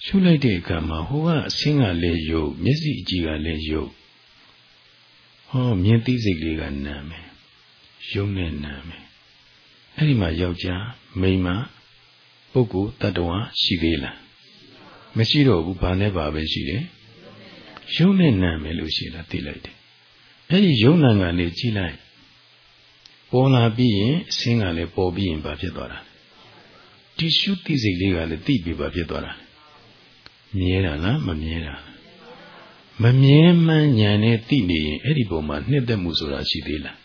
ရှုလိုက်တဲ့အခါမှာဟိုကအဆင်းကလည်းယုတ်မျက်စိအကြည့်ကလည်းယုတ်ဟောမြင်သိစိတ်လေးကနာမယ်ယုံနဲ့နာမယ်အဲ့ဒီမှာယောက်ျားမိန်းမပုဂ္ဂိုလ်တ attva ရှိသေးလားမရှိတော့ဘူးဘာနဲ့ပါပဲရှိတယ်ယုံနဲ့နာမယ်လို့ရှိလားသိလိုက်တယ်အဲ့ဒီယုံနာကနေကြည့်လိုက် ပေါ်လာပြီးရင်အစင်းကလည်းပေါ်ပြီးရင်ဘာဖြစ်သွားတာဒီရှုသိစိတ်လေးကလည်းသိပြီးဘာဖြစ်သွားတာမြဲတာလားမမြဲတာမမြဲမှန်းညာနဲ့သိနေရင်အဲ့ဒီပုံမှာနှစ်သက်မှုဆိုတာရှိသေးလား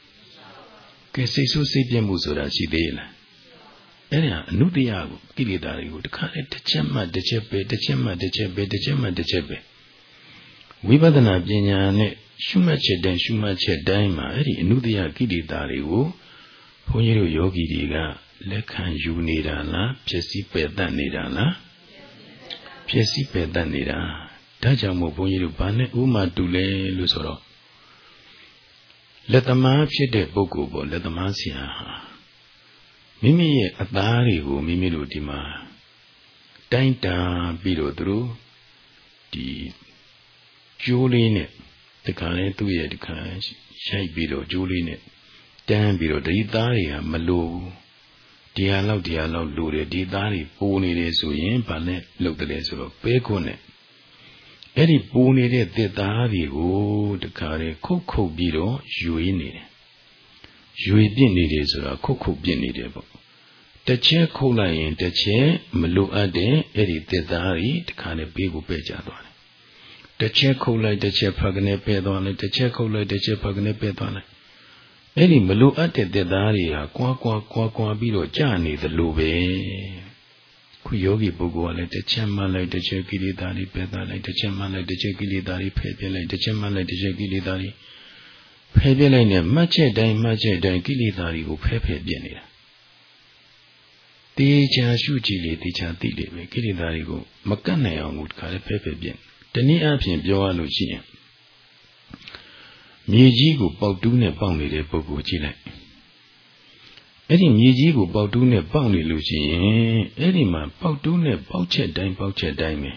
ကဲစိတ်ဆိုးစိတ်ပြည့်မှုဆိုတာရှိသေးလားအဲ့ဒါအနုတ္တယကိုကိလေသာတွေကိုတစ်ခါလေတစ်ချက်မှတစ်ချက်ပဲတစ်ချက်မှတစ်ချက်ပဲတစ်ချက်မှတစ်ချက်ပဲဝိပဿနာပညာနဲ့ ရှုမှတ်ချက်တိုင်းရှုမှတ်ချက်တိုင်းမှာအဲ့ဒီအနုတ္တယကိလေသာတွေကိုဘုန်းကြီးတို့ယောဂီတွေကလက်ခံယူနေတာလားဖြစ်စည်းပယ်တတ်နေတာလားဖြစ်စည်းပယ်တတ်နေတာဒါကြောင့်မို့ဘုန်းကြီးတို့ဘာနဲ့ဥမာတူလဲလို့ဆိုတော့လက်သမားဖြစ်တဲ့ပုဂ္ဂိုလ်ပေါ့လက်သမားဆရာဟာမိမိရဲ့အသားတွေကိုမိမိတို့ဒီမှာတိုင်းတာပြီးတော့သူတို့ဒီကျိုးလေးနဲ့ တခါလဲသူ့ရဲ့တခါရိုက်ပြီးတော့ကျိုးလေးနဲ့တန်းပြီးတော့ဒီသားတွေကမလိုဘူးတရားလောက်တရားလောက်လိုတယ်ဒီသားတွေပိုးနေတယ်ဆိုရင်ဗာနဲ့လှုပ်တယ်ဆိုတော့ပဲခွန်းနဲ့အဲ့ဒီပိုးနေတဲ့သစ်သားတွေကိုတခါလေခုတ်ခုတ်ပြီးတော့ယူရင်းနေတယ်ယူပြစ်နေတယ်ဆိုတော့ခုတ်ခုတ်ပြစ်နေတယ်ပေါ့တစ်ချက်ခုတ်လိုက်ရင်တစ်ချက်မလိုအပ်တဲ့အဲ့ဒီသစ်သားတွေတခါလေဘေးကိုပဲ့ကြသွားတယ် တစ်ချက်ခုတ်လိုက်တစ်ချက်ဖက်ကနေပဲ့သွားလိုက်တစ်ချက်ခုတ်လိုက်တစ်ချက်ဖက်ကနေပဲ့သွားလိုက်အဲ့ဒီမလိုအပ်တဲ့သစ်သားတွေဟာကွာကွာကွာကွာပြီးတော့ကြာနေသလိုပဲခုယောဂီပုဂ္ဂိုလ်ကလည်းတစ်ချက်မှလိုက်တစ်ချက်ကိလေသာတွေပယ်သလိုက်တစ်ချက်မှလိုက်တစ်ချက်ကိလေသာတွေဖယ်ပြလိုက်တစ်ချက်မှလိုက်တစ်ချက်ကိလေသာတွေဖယ်ပြလိုက်နဲ့မှတ်ချက်တိုင်းမှတ်ချက်တိုင်းကိလေသာတွေကိုဖယ်ဖယ်ပြနေတာတေချာရှုကြည့်လေတေချာသိလေပဲကိလေသာတွေကိုမကတ်နိုင်အောင်ကိုဒီခါလေးဖယ်ဖယ်ပြ တနည်းအားဖြင့်ပြောရလို့ရှိရင်မြေကြီးကိုပေါက်တူးနဲ့ပေါက်နေတဲ့ပုဂ္ဂိုလ်ကြည့်လိုက်အဲ့ဒီမြေကြီးကိုပေါက်တူးနဲ့ပေါက်နေလို့ရှိရင်အဲ့ဒီမှာပေါက်တူးနဲ့ပေါက်ချက်တိုင်းပေါက်ချက်တိုင်းပဲ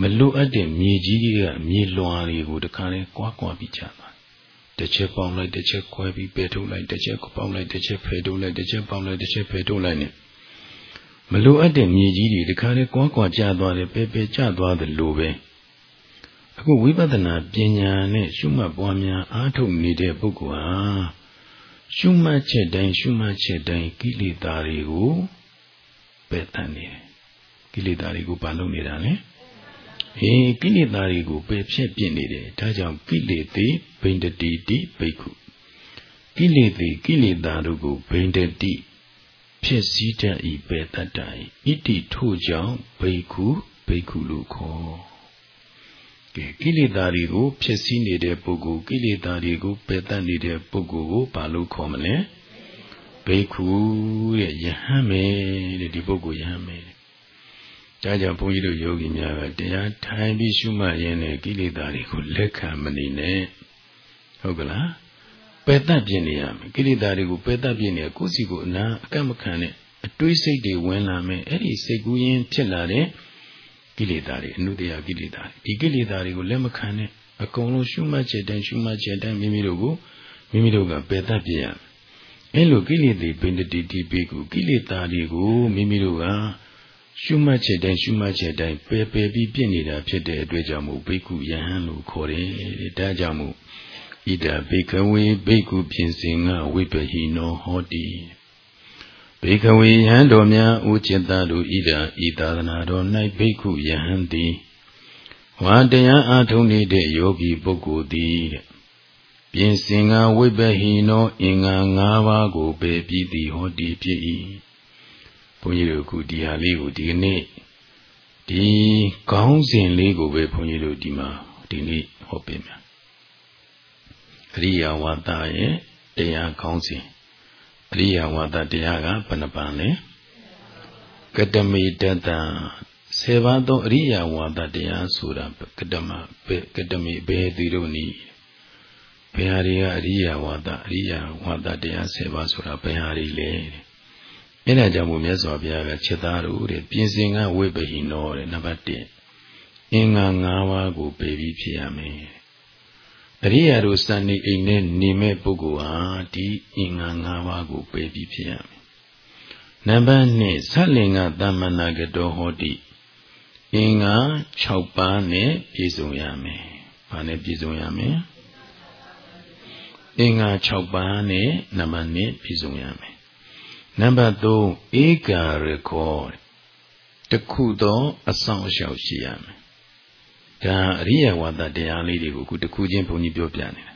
မလိုအပ်တဲ့မြေကြီးကမြေလွှာတွေကိုတခါလဲကွာကွာပြီးချတာတစ်ချက်ပေါက်လိုက်တစ်ချက်ခွဲပြီးပယ်ထုတ်လိုက်တစ်ချက်ပေါက်လိုက်တစ်ချက်ဖယ်ထုတ်လိုက်တစ်ချက်ပေါက်လိုက်တစ်ချက်ဖယ်ထုတ်လိုက်နဲ့မလိုအပ်တဲ့မြေကြီးတွေတခါလဲကွာကွာကျသွားတယ်ပဲပဲကျသွားတယ်လို့ပဲ အခုဝိပဿနာပညာနဲ့ရှုမှတ်ပွားများအားထုတ်နေတဲ့ပုဂ္ဂိုလ်ဟာရှုမှတ်ချက်တိုင်းရှုမှတ်ချက်တိုင်းကိလေသာတွေကိုပယ်တတ်နေတယ်ကိလေသာတွေကိုဘာလုပ်နေတာလဲဟေးကိလေသာတွေကိုပယ်ဖြတ်ပြစ်နေတယ်ဒါကြောင့်ကိလေသေဘိန္ဒတိတိဘိက္ခုကိလေသေကိလေသာတို့ကိုဘိန္ဒတိဖြစ်စည်းတတ်၏ပယ်တတ်တတ်၏ဣတိထို့ကြောင့်ဘိက္ခုဘိက္ခုလို့ခေါ် ကဲကိလေသာတွေကိုဖြစ်စည်းနေတဲ့ပုဂ္ဂိုလ်ကိလေသာတွေကိုပယ်တတ်နေတဲ့ပုဂ္ဂိုလ်ကိုဘာလို့ခေါ်မလဲဘိက္ခုတဲ့ယဟန်မယ်တဲ့ဒီပုဂ္ဂိုလ်ယဟန်မယ်ဒါကြောင့်ဘုန်းကြီးတို့ယောဂီများကတရားထိုင်ပြီးရှုမှတ်ရင်းနဲ့ကိလေသာတွေကိုလက်ခံမနေနဲ့ဟုတ်ကလားပယ်တတ်ပြနေရမယ်ကိလေသာတွေကိုပယ်တတ်ပြနေရကိုယ်စီကိုအနာအကန့်မခံနဲ့အတွေးစိတ်တွေဝင်လာမယ်အဲ့ဒီစိတ်ကူးရင်းဖြစ်လာတဲ့ ကိလေသာတွေအနုတ္တယကိလေသာတွေဒီကိလေသာတွေကိုလက်မခံနဲ့အကုန်လုံးရှုမှတ်ချက်တိုင်းရှုမှတ်ချက်တိုင်းမိမိတို့ကိုမိမိတို့ကပယ်တတ်ပြရအဲလိုကိလေသာပင်တတိတိပိကိုကိလေသာတွေကိုမိမိတို့ကရှုမှတ်ချက်တိုင်းရှုမှတ်ချက်တိုင်းပယ်ပယ်ပြီးပြည့်နေတာဖြစ်တဲ့အတွက်ကြောင့်မို့ဘိက္ခုယဟန်လို့ခေါ်တယ်ဒါကြောင့်မို့ဣဒဘိကဝေဘိက္ခုပြင်စင်ကဝိပဟိနောဟောတိ ဘေကဝေယဟန်တော်များဥจิตတို့ဣဒံဤသာသနာတော်၌ဘိက္ခုယဟန်သည်ဝါတရားအားထုတ်နေတဲ့ယောဂီပုဂ္ဂိုလ်သည်တဲ့ပပြင်စင်ကဝိပဟိနောအင်္ဂါ၅ပါးကိုပဲပြီးသည်ဟောဒီဖြစ်၏ဘုန်းကြီးတို့ခုဒီဟာလေးကိုဒီကနေ့ဒီကောင်းစဉ်လေးကိုပဲဘုန်းကြီးတို့ဒီမှာဒီနေ့ဟောပေးမယ်အရိယဝါဒရဲ့တရားကောင်းစဉ် အရိယဝါဒတရားကဘယ်နှပါလဲကတမေတတံဆေပါသောအရိယဝါဒတရားဆိုတာကတမကတမေဘယ်သူတို့နီဘယ်ဟာတွေကအရိယဝါဒအရိယဝါဒတရားဆေပါဆိုတာဘယ်ဟာတွေလဲအဲ့ဒါကြောင့်မို့မြတ်စွာဘုရားကချက်သားတို့တဲ့ပြင်စင်ကဝိပဟိနောတဲ့နံပါတ်1အင်္ဂါ၅ပါးကိုပေပြီးဖြစ်ရမယ် အရိယာတို့စံနေအိမ်နဲ့နေမဲ့ပုဂ္ဂိုလ်ဟာဒီအင်္ဂါ၅ပါးကိုပေပြီးဖြစ်ရမယ်နံပါတ်2သလင်္ကတမ္မနာကတောဟောတိအင်္ဂါ6ပါးနဲ့ပြည့်စုံရမယ်။ဘာနဲ့ပြည့်စုံရမလဲ။အင်္ဂါ6ပါးနဲ့နံပါတ်1ပြည့်စုံရမယ်။နံပါတ်3ဧကာရခောတခုသောအဆောင်အရှောက်ရှိရမယ်။ ဒါအရိယဝါဒတရားလေးတွေကိုအခုတခုချင်းဘုန်းကြီးပြောပြနေတယ်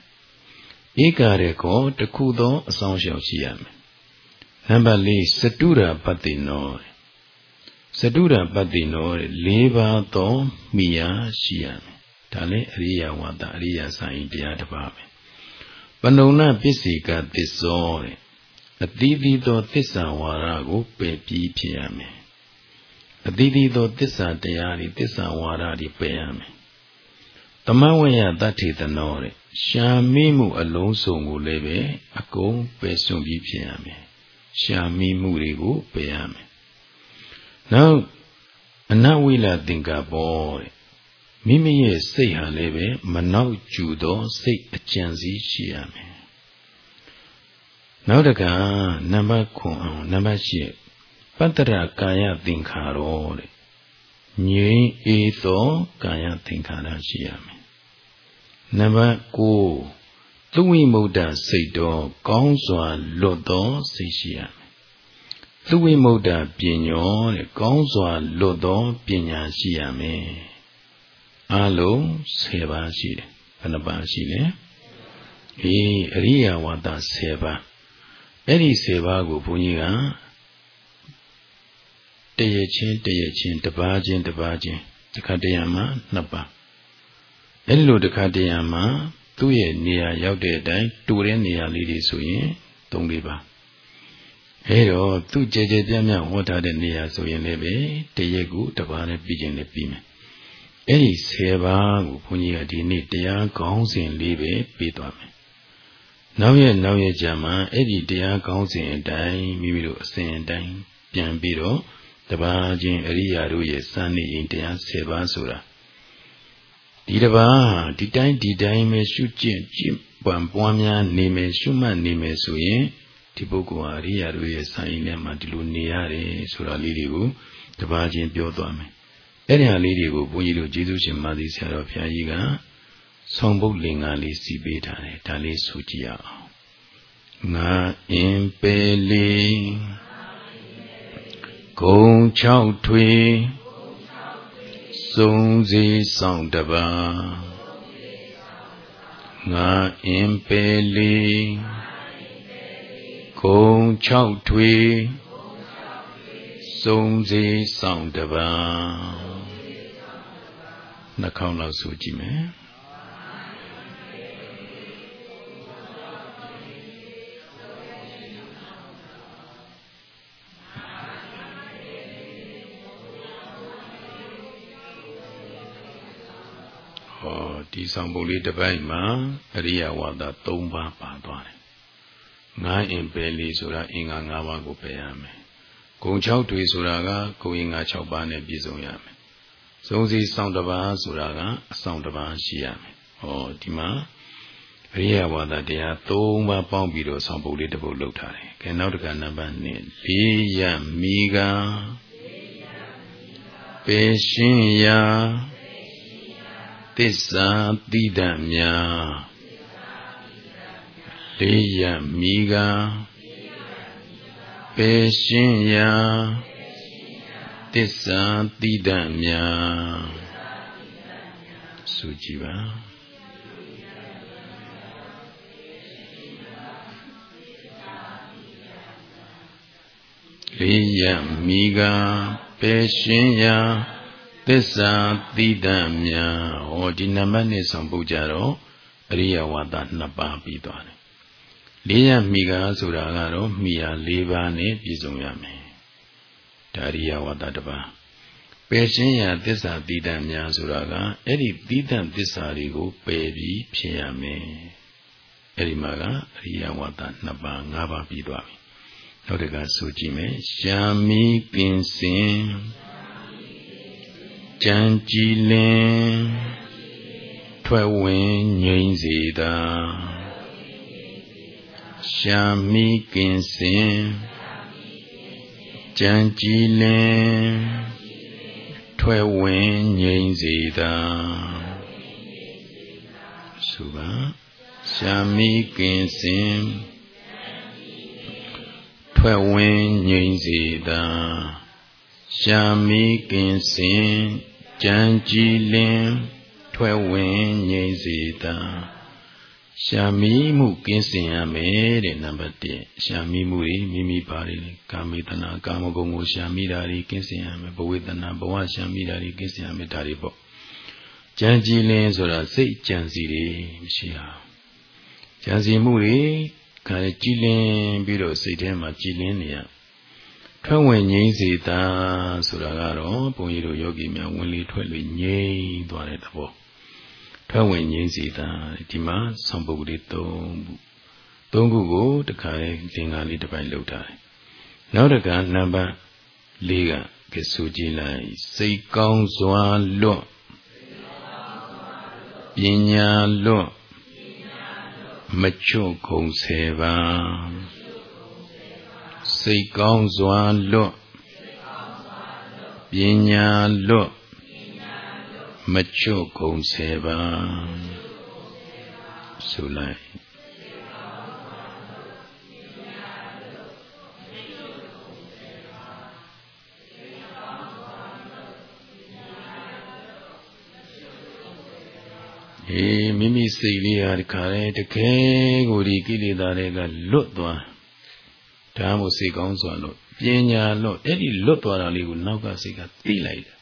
။ဧကာရခောတခုသောအဆောင်အရှောက်ရှိရမယ်။နံပါတ်4စတုရပတ္တိနောစတုရပတ္တိနော၄ပါးသောမိယာရှိရမယ်ဒါလည်းအရိယဝါဒအရိယဆိုင်တရားတစ်ပါးပဲပဏုဏပစ္စေကသစ္စောတဲ့အတိတိသောသစ္စာဝါဒကိုပယ်ပြီးဖြစ်ရမယ် အတိတိသောသစ္စာတရားတွေသစ္စာဝါဒတွေပယ်ရမယ်သမဝယတတ္ထိတနောတဲ့ရှာမိမှုအလုံးစုံကိုလည်းပဲအကုန်ပယ်စွန့်ပြီးဖြစ်ရမယ်ရှာမိမှုတွေကိုပယ်ရမယ်နောက်အနဝိလသင်္ကဘောတဲ့မိမိရဲ့စိတ်ဟာလည်းပဲမနောက်ကျူသောစိတ်အကြံစည်းရှိရမယ်နောက်တကနံပါတ်9အောင်နံပါတ်10 ပတ္တရကာယသင်္ခါရောတဲ့ငြိမ်းအေးသောကာယသင်္ခါရရှိရမယ်နံပါတ်9သူဝိမုဒ္ဒစိတ်တော်ကောင်းစွာလွတ်သောစိတ်ရှိရမယ်သူဝိမု ക്ത ပညောတဲ့ကောင်းစွာလွတ်သောပညာရှိရမယ်အလုံး10ပါးရှိတယ်ဘယ်နှပါးရှိလဲအေးအရိယဝါဒ10ပါးအဲ့ဒီ10ပါးကိုဘုန်းကြီးက တရချင်းတရချင်းတပါးချင်းတပါးချင်းတစ်ခါတရံမှာနှစ်ပါးအဲ့ဒီလိုတစ်ခါတရံမှာသူ့ရဲ့နေရာရောက်တဲ့အတိုင်းတူတဲ့နေရာလေးတွေဆိုရင်၃၄ပါးအဲတော့သူကြဲကြဲပြန့်ပြန့်ဟောထားတဲ့နေရာဆိုရင်လည်းပဲတရက်ကိုတပါးနဲ့ပြီးခြင်းနဲ့ပြီးမယ်အဲ့ဒီ10ပါးကိုဘုန်းကြီးကဒီနေ့တရားကောင်းစဉ်လေးပဲပြီးသွားမယ်နောက်ရဲ့နောက်ရဲ့ကြမှာအဲ့ဒီတရားကောင်းစဉ်အတိုင်းမိမိတို့အစဉ်အတိုင်းပြန်ပြီးတော့ တပါးချင်းအရိယာတို့ရဲ့စံနေရင်တရား10ပါးဆိုတာဒီတပါးဒီတိုင်းဒီတိုင်းပဲရှုကျင့်ကြည်ပွန်ပွားများနေမယ်ရှုမှတ်နေမယ်ဆိုရင်ဒီပုဂ္ဂိုလ်ဟာအရိယာတို့ရဲ့ဆိုင်ထဲမှာဒီလိုနေရတယ်ဆိုတာလေးတွေကိုတပါးချင်းပြောသွားမယ်အဲ့ဒီဟာလေးတွေကိုဘုန်းကြီးတို့ကျေးဇူးရှင်မာသီဆရာတော်ဘုရားကြီးကဆောင်ပုတ်လင်္ကာလေးစီပေးထားတယ်ဒါလေးဆိုကြည့်ရအောင်ငါအင်ပေလီ ဂုံ6ထွေစုံစီဆောင်တပါငါအင်ပေလီဂုံ6ထွေစုံစေဆောင်တပံနှာခေါင်းလောက်ဆိုကြည့်မယ် ဆောင်ပုံလေးတစ်ပိုင်းမှာအရိယဝါဒ3ပါးပါသွားတယ်ငါးအင်ပယ်လီဆိုတာအင်္ဂါ၅ပါးကိုပယ်ရမယ်။ဂုံ၆တွေဆိုတာကဂုံအင်္ဂါ၆ပါးနဲ့ပြည့်စုံရမယ်။စုံစီဆောင်တစ်ပါးဆိုတာကအဆောင်တစ်ပါးရှိရမယ်။ဟောဒီမှာအရိယဝါဒတရား၃ပါးပေါင်းပြီးတော့ဆောင်ပုဒ်လေးတစ်ပုဒ်လုပ်ထားတယ်။ကဲနောက်တစ်ခါနံပါတ်1လေးရမိကပေရှင်းရာ သစ္စာတိဒံမြာလေးရမိကပေရှင်းရာသစ္စာတိဒံမြာစုကြည်ပါလေးရမိကပေရှင်းရာ သစ္စာတိတံမြာဟောဒီနံပါတ်နဲ့ဆောင်ပုတ်ကြတော့အရိယဝါဒနှစ်ပါးပြီးသွားတယ်လေးရမိကဆိုတာကတော့မိယာ၄ပါးနဲ့ပြည့်စုံရမယ်ဒါရိယဝါဒတစ်ပါးပယ်ရှင်းရာသစ္စာတိတံများဆိုတာကအဲ့ဒီတိတံသစ္စာတွေကိုပယ်ပြီးဖြစ်ရမယ်အဲ့ဒီမှာကအရိယဝါဒနှစ်ပါး၅ပါးပြီးသွားပြီနောက်တကဆိုကြည့်မယ်ရှာမီပင်စင် ကြံကြည်လင်ထွက်ဝင်ငြိမ့်စေတာရှာမီကင်စင်ကြံကြည်လင်ထွက်ဝင်ငြိမ့်စေတာဆိုပါရှာမီကင်စင်ထွက်ဝင်ငြိမ့်စေတာရှာမီကင်စင် ကြံကြည်လင်ထွက်ဝင်ငြိမ့်စေတာရှာမီမှုကင်းစင်ရမယ်တဲ့နံပါတ်1ရှာမီမှုတွေမိမိပါလေကာမေတနာကာမဂုဏ်ကိုရှာမီတာတွေကင်းစင်ရမယ်ဘဝေတနာဘဝရှာမီတာတွေကင်းစင်ရမယ်ဒါတွေပေါ့ကြံကြည်လင်ဆိုတာစိတ်ကြံစီတွေမရှိအောင်ကြံစီမှုတွေခါလေကြည်လင်ပြီးတော့စိတ်ထဲမှာကြည်လင်နေရ ထွက်ဝင်ငြိမ့်စေတာဆိုတာကတော့ဘုန်းကြီးတို့ယောဂီများဝင်လေထွက်လေငြိမ့်သွားတဲ့သဘောထွက်ဝင်ငြိမ့်စေတာဒီမှာဆောင်းပုဂ္ဂိုလ်၃ခု၃ခုကိုတခါလေသင်္ကာလေးတစ်ပိုင်းလောက်ထားတယ်နောက်တကနံပါတ်၄ကကဆိုကြည့်လိုက်စိတ်ကောင်းစွာလွတ်ပညာလွတ်မချွတ်ခုံဆယ်ပါ စိတ်ကောင်းစွာလွတ်ပညာလွတ်မချွတ်ခုံဆယ်ပါဆိုလိုက်အေးမိမိစိတ်လေးဟာဒီခါလေတကယ်ကိုဒီကိလေသာတွေကလွတ်သွား ဒါမှမဟုတ်စိတ်ကောင်းစွာလို့ပညာလို့အဲ့ဒီလွတ်သွားတာလေးကိုနောက်ကစိတ်ကသိလိုက်တယ်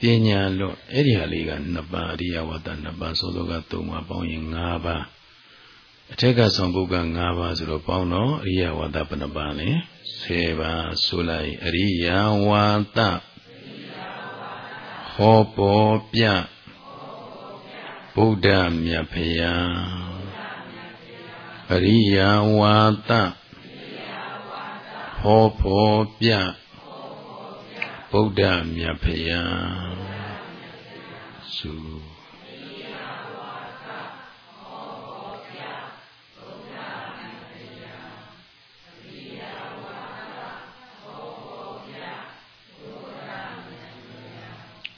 ပညာလို့အဲ့ဒီဟာလေးကနှစ်ပါးအရိယဝတ္တနှစ်ပါးသောသောကသုံးပါးပေါင်းရင်၅ပါးအထက်ကဆောင်ပုဂ္ဂ၅ပါးဆိုတော့ပေါင်းတော့အရိယဝတ္တဘယ်နှပါးလဲ၁၀ပါးဆိုလိုက်အရိယဝါဒဟောပေါ်ပြဗုဒ္ဓမြတ်ဖရာအရိယဝါဒ ဟောဖို့ပြဗုဒ္ဓမြတ်ဖရာသု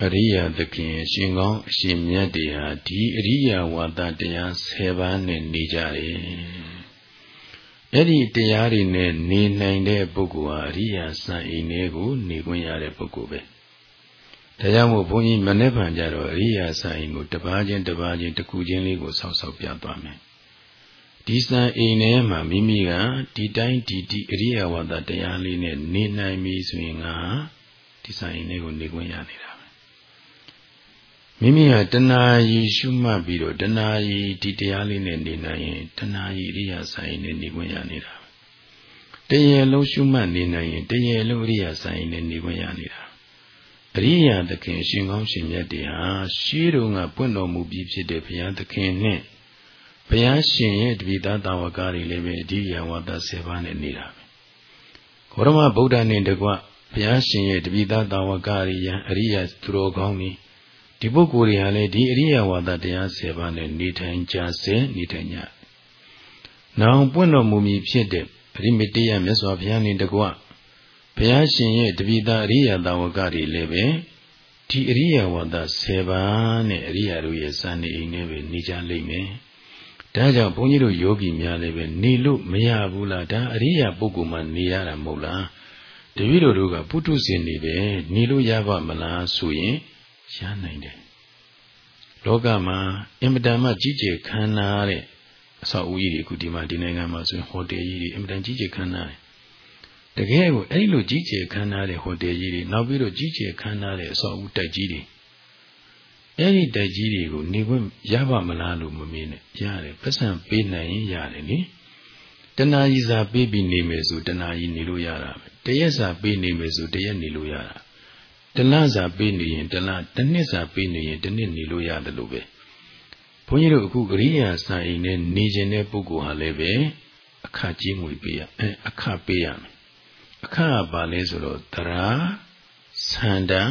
အရိယာသခင်ရှင်ကောင်းအရှင်မြတ်တွေဟာဒီအရိယာဝါဒတရား10ပါးနဲ့နေကြတယ်။ အဲ့ဒီတရားတွေနဲ့နေနိုင်တဲ့ပုဂ္ဂိုလ်ဟာအရိယာစံအိမ်လေးကိုနေခွင့်ရတဲ့ပုဂ္ဂိုလ်ပဲ။ဒါကြောင့်မို့ဘုန်းကြီးမနေ့ကကြတော့အရိယာစံအိမ်ကိုတပါးချင်းတပါးချင်းတစ်ခုချင်းလေးကိုဆောက်ဆောက်ပြသွားမယ်။ဒီစံအိမ်ထဲမှာမိမိကဒီတိုင်းဒီဒီအရိယာဝါဒတရားလေးနဲ့နေနိုင်ပြီဆိုရင်ငါဒီစံအိမ်လေးကိုနေခွင့်ရနေတာ မိမိဟာတဏှာကြီးရှုမှတ်ပြီးတော့တဏှာကြီးဒီတရားလေးနဲ့နေနိုင်ရင်တဏှာကြီးအရိယာဆိုင်နဲ့နေခွင့်ရနေတာတရေလုံးရှုမှတ်နေနိုင်ရင်တရေလုံးအရိယာဆိုင်နဲ့နေခွင့်ရနေတာအရိယာသခင်ရှင်ကောင်းရှင်မြတ်တွေဟာရှေးတုန်းကပွင့်တော်မူပြီးဖြစ်တဲ့ဘုရားသခင်နဲ့ဘုရားရှင်ရဲ့တပိသားတာဝကတွေလည်းပဲအဒီယဝါဒ7ပါးနဲ့နေတာပဲခေါရမဗုဒ္ဓနဲ့တကွဘုရားရှင်ရဲ့တပိသားတာဝကတွေယံအရိယာသူတော်ကောင်းတွေ ဒီပုဂ္ဂိုလ်တွေဟာလည်းဒီအရိယဝါဒတရား10ပါးနဲ့နေထိုင်ကြစေနေထိုင်ကြ။နောင်ပွင့်တော်မူမည်ဖြစ်တဲ့အရိမတေယမြတ်စွာဘုရားနှင့်တကွဘုရားရှင်ရဲ့တပိတာအရိယတာဝကတွေလည်းပဲဒီအရိယဝါဒ10ပါးနဲ့အရိယတို့ရဲ့စံနေအိမ်နဲ့ပဲနေကြလိမ့်မယ်။ဒါကြောင့်ဘုန်းကြီးတို့ယောဂီများလည်းပဲနေလို့မရဘူးလားဒါအရိယပုဂ္ဂိုလ်မှနေရတာမဟုတ်လား။တပည့်တော်တို့ကပုထုဇဉ်နေပဲနေလို့ရပါမလားဆိုရင် ရနိုင်တယ်လောကမှာအင်မတန်မှကြီးကျယ်ခမ်းနားတဲ့အဆောက်အဦကြီးတွေအခုဒီမှာဒီနိုင်ငံမှာဆိုရင်ဟိုတယ်ကြီးတွေအင်မတန်ကြီးကျယ်ခမ်းနားတယ်တကယ်ကိုအဲ့လိုကြီးကျယ်ခမ်းနားတဲ့ဟိုတယ်ကြီးတွေနောက်ပြီးတော့ကြီးကျယ်ခမ်းနားတဲ့အဆောက်အဦတိုက်ကြီးတွေအဲ့ဒီတိုက်ကြီးတွေကိုနေခွင့်ရပါမလားလို့မမေးနဲ့ရတယ်ပတ်စံပေးနိုင်ရင်ရတယ်လေတဏှာကြီးစာပေးပြီးနေမယ်ဆိုတဏှာကြီးနေလို့ရတာပဲတရက်စာပေးနေမယ်ဆိုတရက်နေလို့ရတာ တလစာပေးနေရင်တလတစ်နှစ်စာပေးနေရင်တစ်နှစ်နေလို့ရတယ်လို့ပဲဘုန်းကြီးတို့အခုအရိယာစာအိမ်နဲ့နေခြင်းတဲ့ပုဂ္ဂိုလ်ဟာလည်းပဲအခကြီးငွေပေးရအဲအခပေးရမယ်အခကဘာလဲဆိုတော့တရာသန္တာ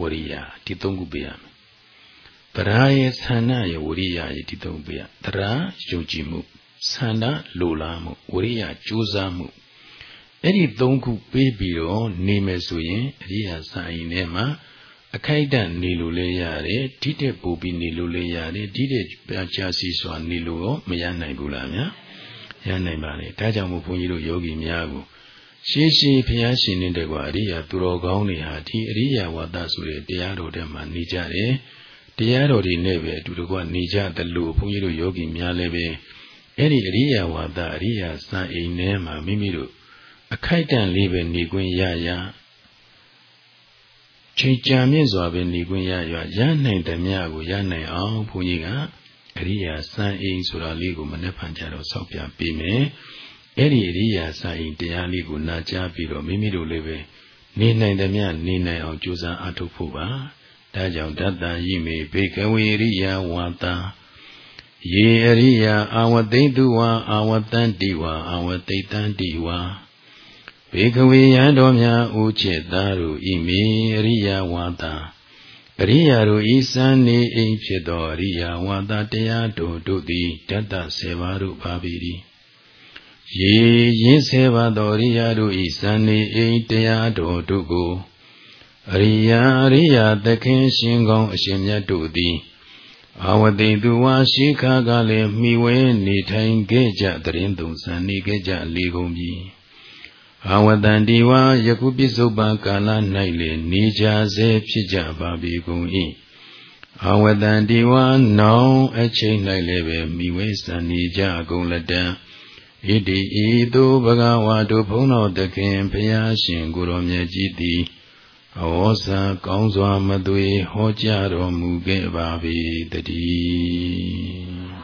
ဝရိယဒီသုံးခုပေးရမယ်တရာရဲ့သန္တာရဲ့ဝရိယရဲ့ဒီသုံးပေးရတရာယုံကြည်မှုသန္တာလိုလားမှုဝရိယကြိုးစားမှု အဲ့ဒီသုံးခုပေးပြီးတော့နေမယ်ဆိုရင်အရိယာစာအိမ်ထဲမှာအခိုက်အတန့်နေလို့လည်းရတယ်ဒီတဲ့ပို့ပြီးနေလို့လည်းရတယ်ဒီတဲ့ပြချာစီစွာနေလို့ရောမရနိုင်ဘူးလားဗျာရနိုင်ပါလေဒါကြောင့်မို့ဘုန်းကြီးတို့ယောဂီများကိုရှေးရှေးဘုရားရှင်နေတဲ့ကွာအရိယာသူတော်ကောင်းတွေဟာဒီအရိယာဝါဒဆိုတဲ့တရားတော်ထဲမှာနေကြတယ်တရားတော်တွေနဲ့ပဲအတူတကွနေကြတယ်လို့ဘုန်းကြီးတို့ယောဂီများလည်းပဲအဲ့ဒီအရိယာဝါဒအရိယာစံအိမ်ထဲမှာမိမိတို့ အခိုက်တန့်လေးပဲနေခွင့်ရရချိန်ကြာမြင့်စွာပဲနေခွင့်ရရရနိုင်တယ်များကိုရနိုင်အောင်ဘုန်းကြီးကအရိယာစံအိမ်ဆိုတာလေးကိုမနှက်ဖန်ကြတော့ဆောက်ပြပေးမယ်အဲ့ဒီအရိယာစံအိမ်တရားလေးကိုနာကြားပြီးတော့မိမိတို့လည်းပဲနေနိုင်တယ်များနေနိုင်အောင်ကြိုးစားအားထုတ်ဖို့ပါဒါကြောင့်တတ္တယိမေဘေကဝေရိယဝါတာယေအရိယအာဝသိတုဝါအာဝတန္တိဝါအာဝသိတန္တိဝါ ဘေကဝေယံတော်များဥจิตသားတို့ဤမေအရိယဝါတာအရိယာတို့ဤစံနေအိမ်ဖြစ်သောအရိယာဝါတာတရားတို့တို့သည်တတ္တဆေပါတို့ပါပြီရေရင်းဆေပါသောအရိယာတို့ဤစံနေအိမ်တရားတို့တို့ကိုအရိယာအရိယာသခင်ရှင်ကောင်းအရှင်မြတ်တို့သည်အာဝတိသူဝါရှိခါကလည်းမိဝဲနေထိုင်ခဲ့ကြတရင်သုံးဆန်နေခဲ့ကြလေကုန်ပြီ အာဝတန်ဒီဝါယခုပစ္စုပန်ကာလ၌လေနေကြစေဖြစ်ကြပါပြီကုန်၏အာဝတန်ဒီဝါနောင်အချိန်၌လည်းပဲမိဝဲဆန်နေကြကုန်လက်တံဣတိဤသို့ဘဂဝါတို့ဘုန်းတော်သခင်ဘုရားရှင်ကိုရောမြတ်ကြီးသည်အဝေါစာကောင်းစွာမသွေဟောကြားတော်မူခဲ့ပါ၏တည်း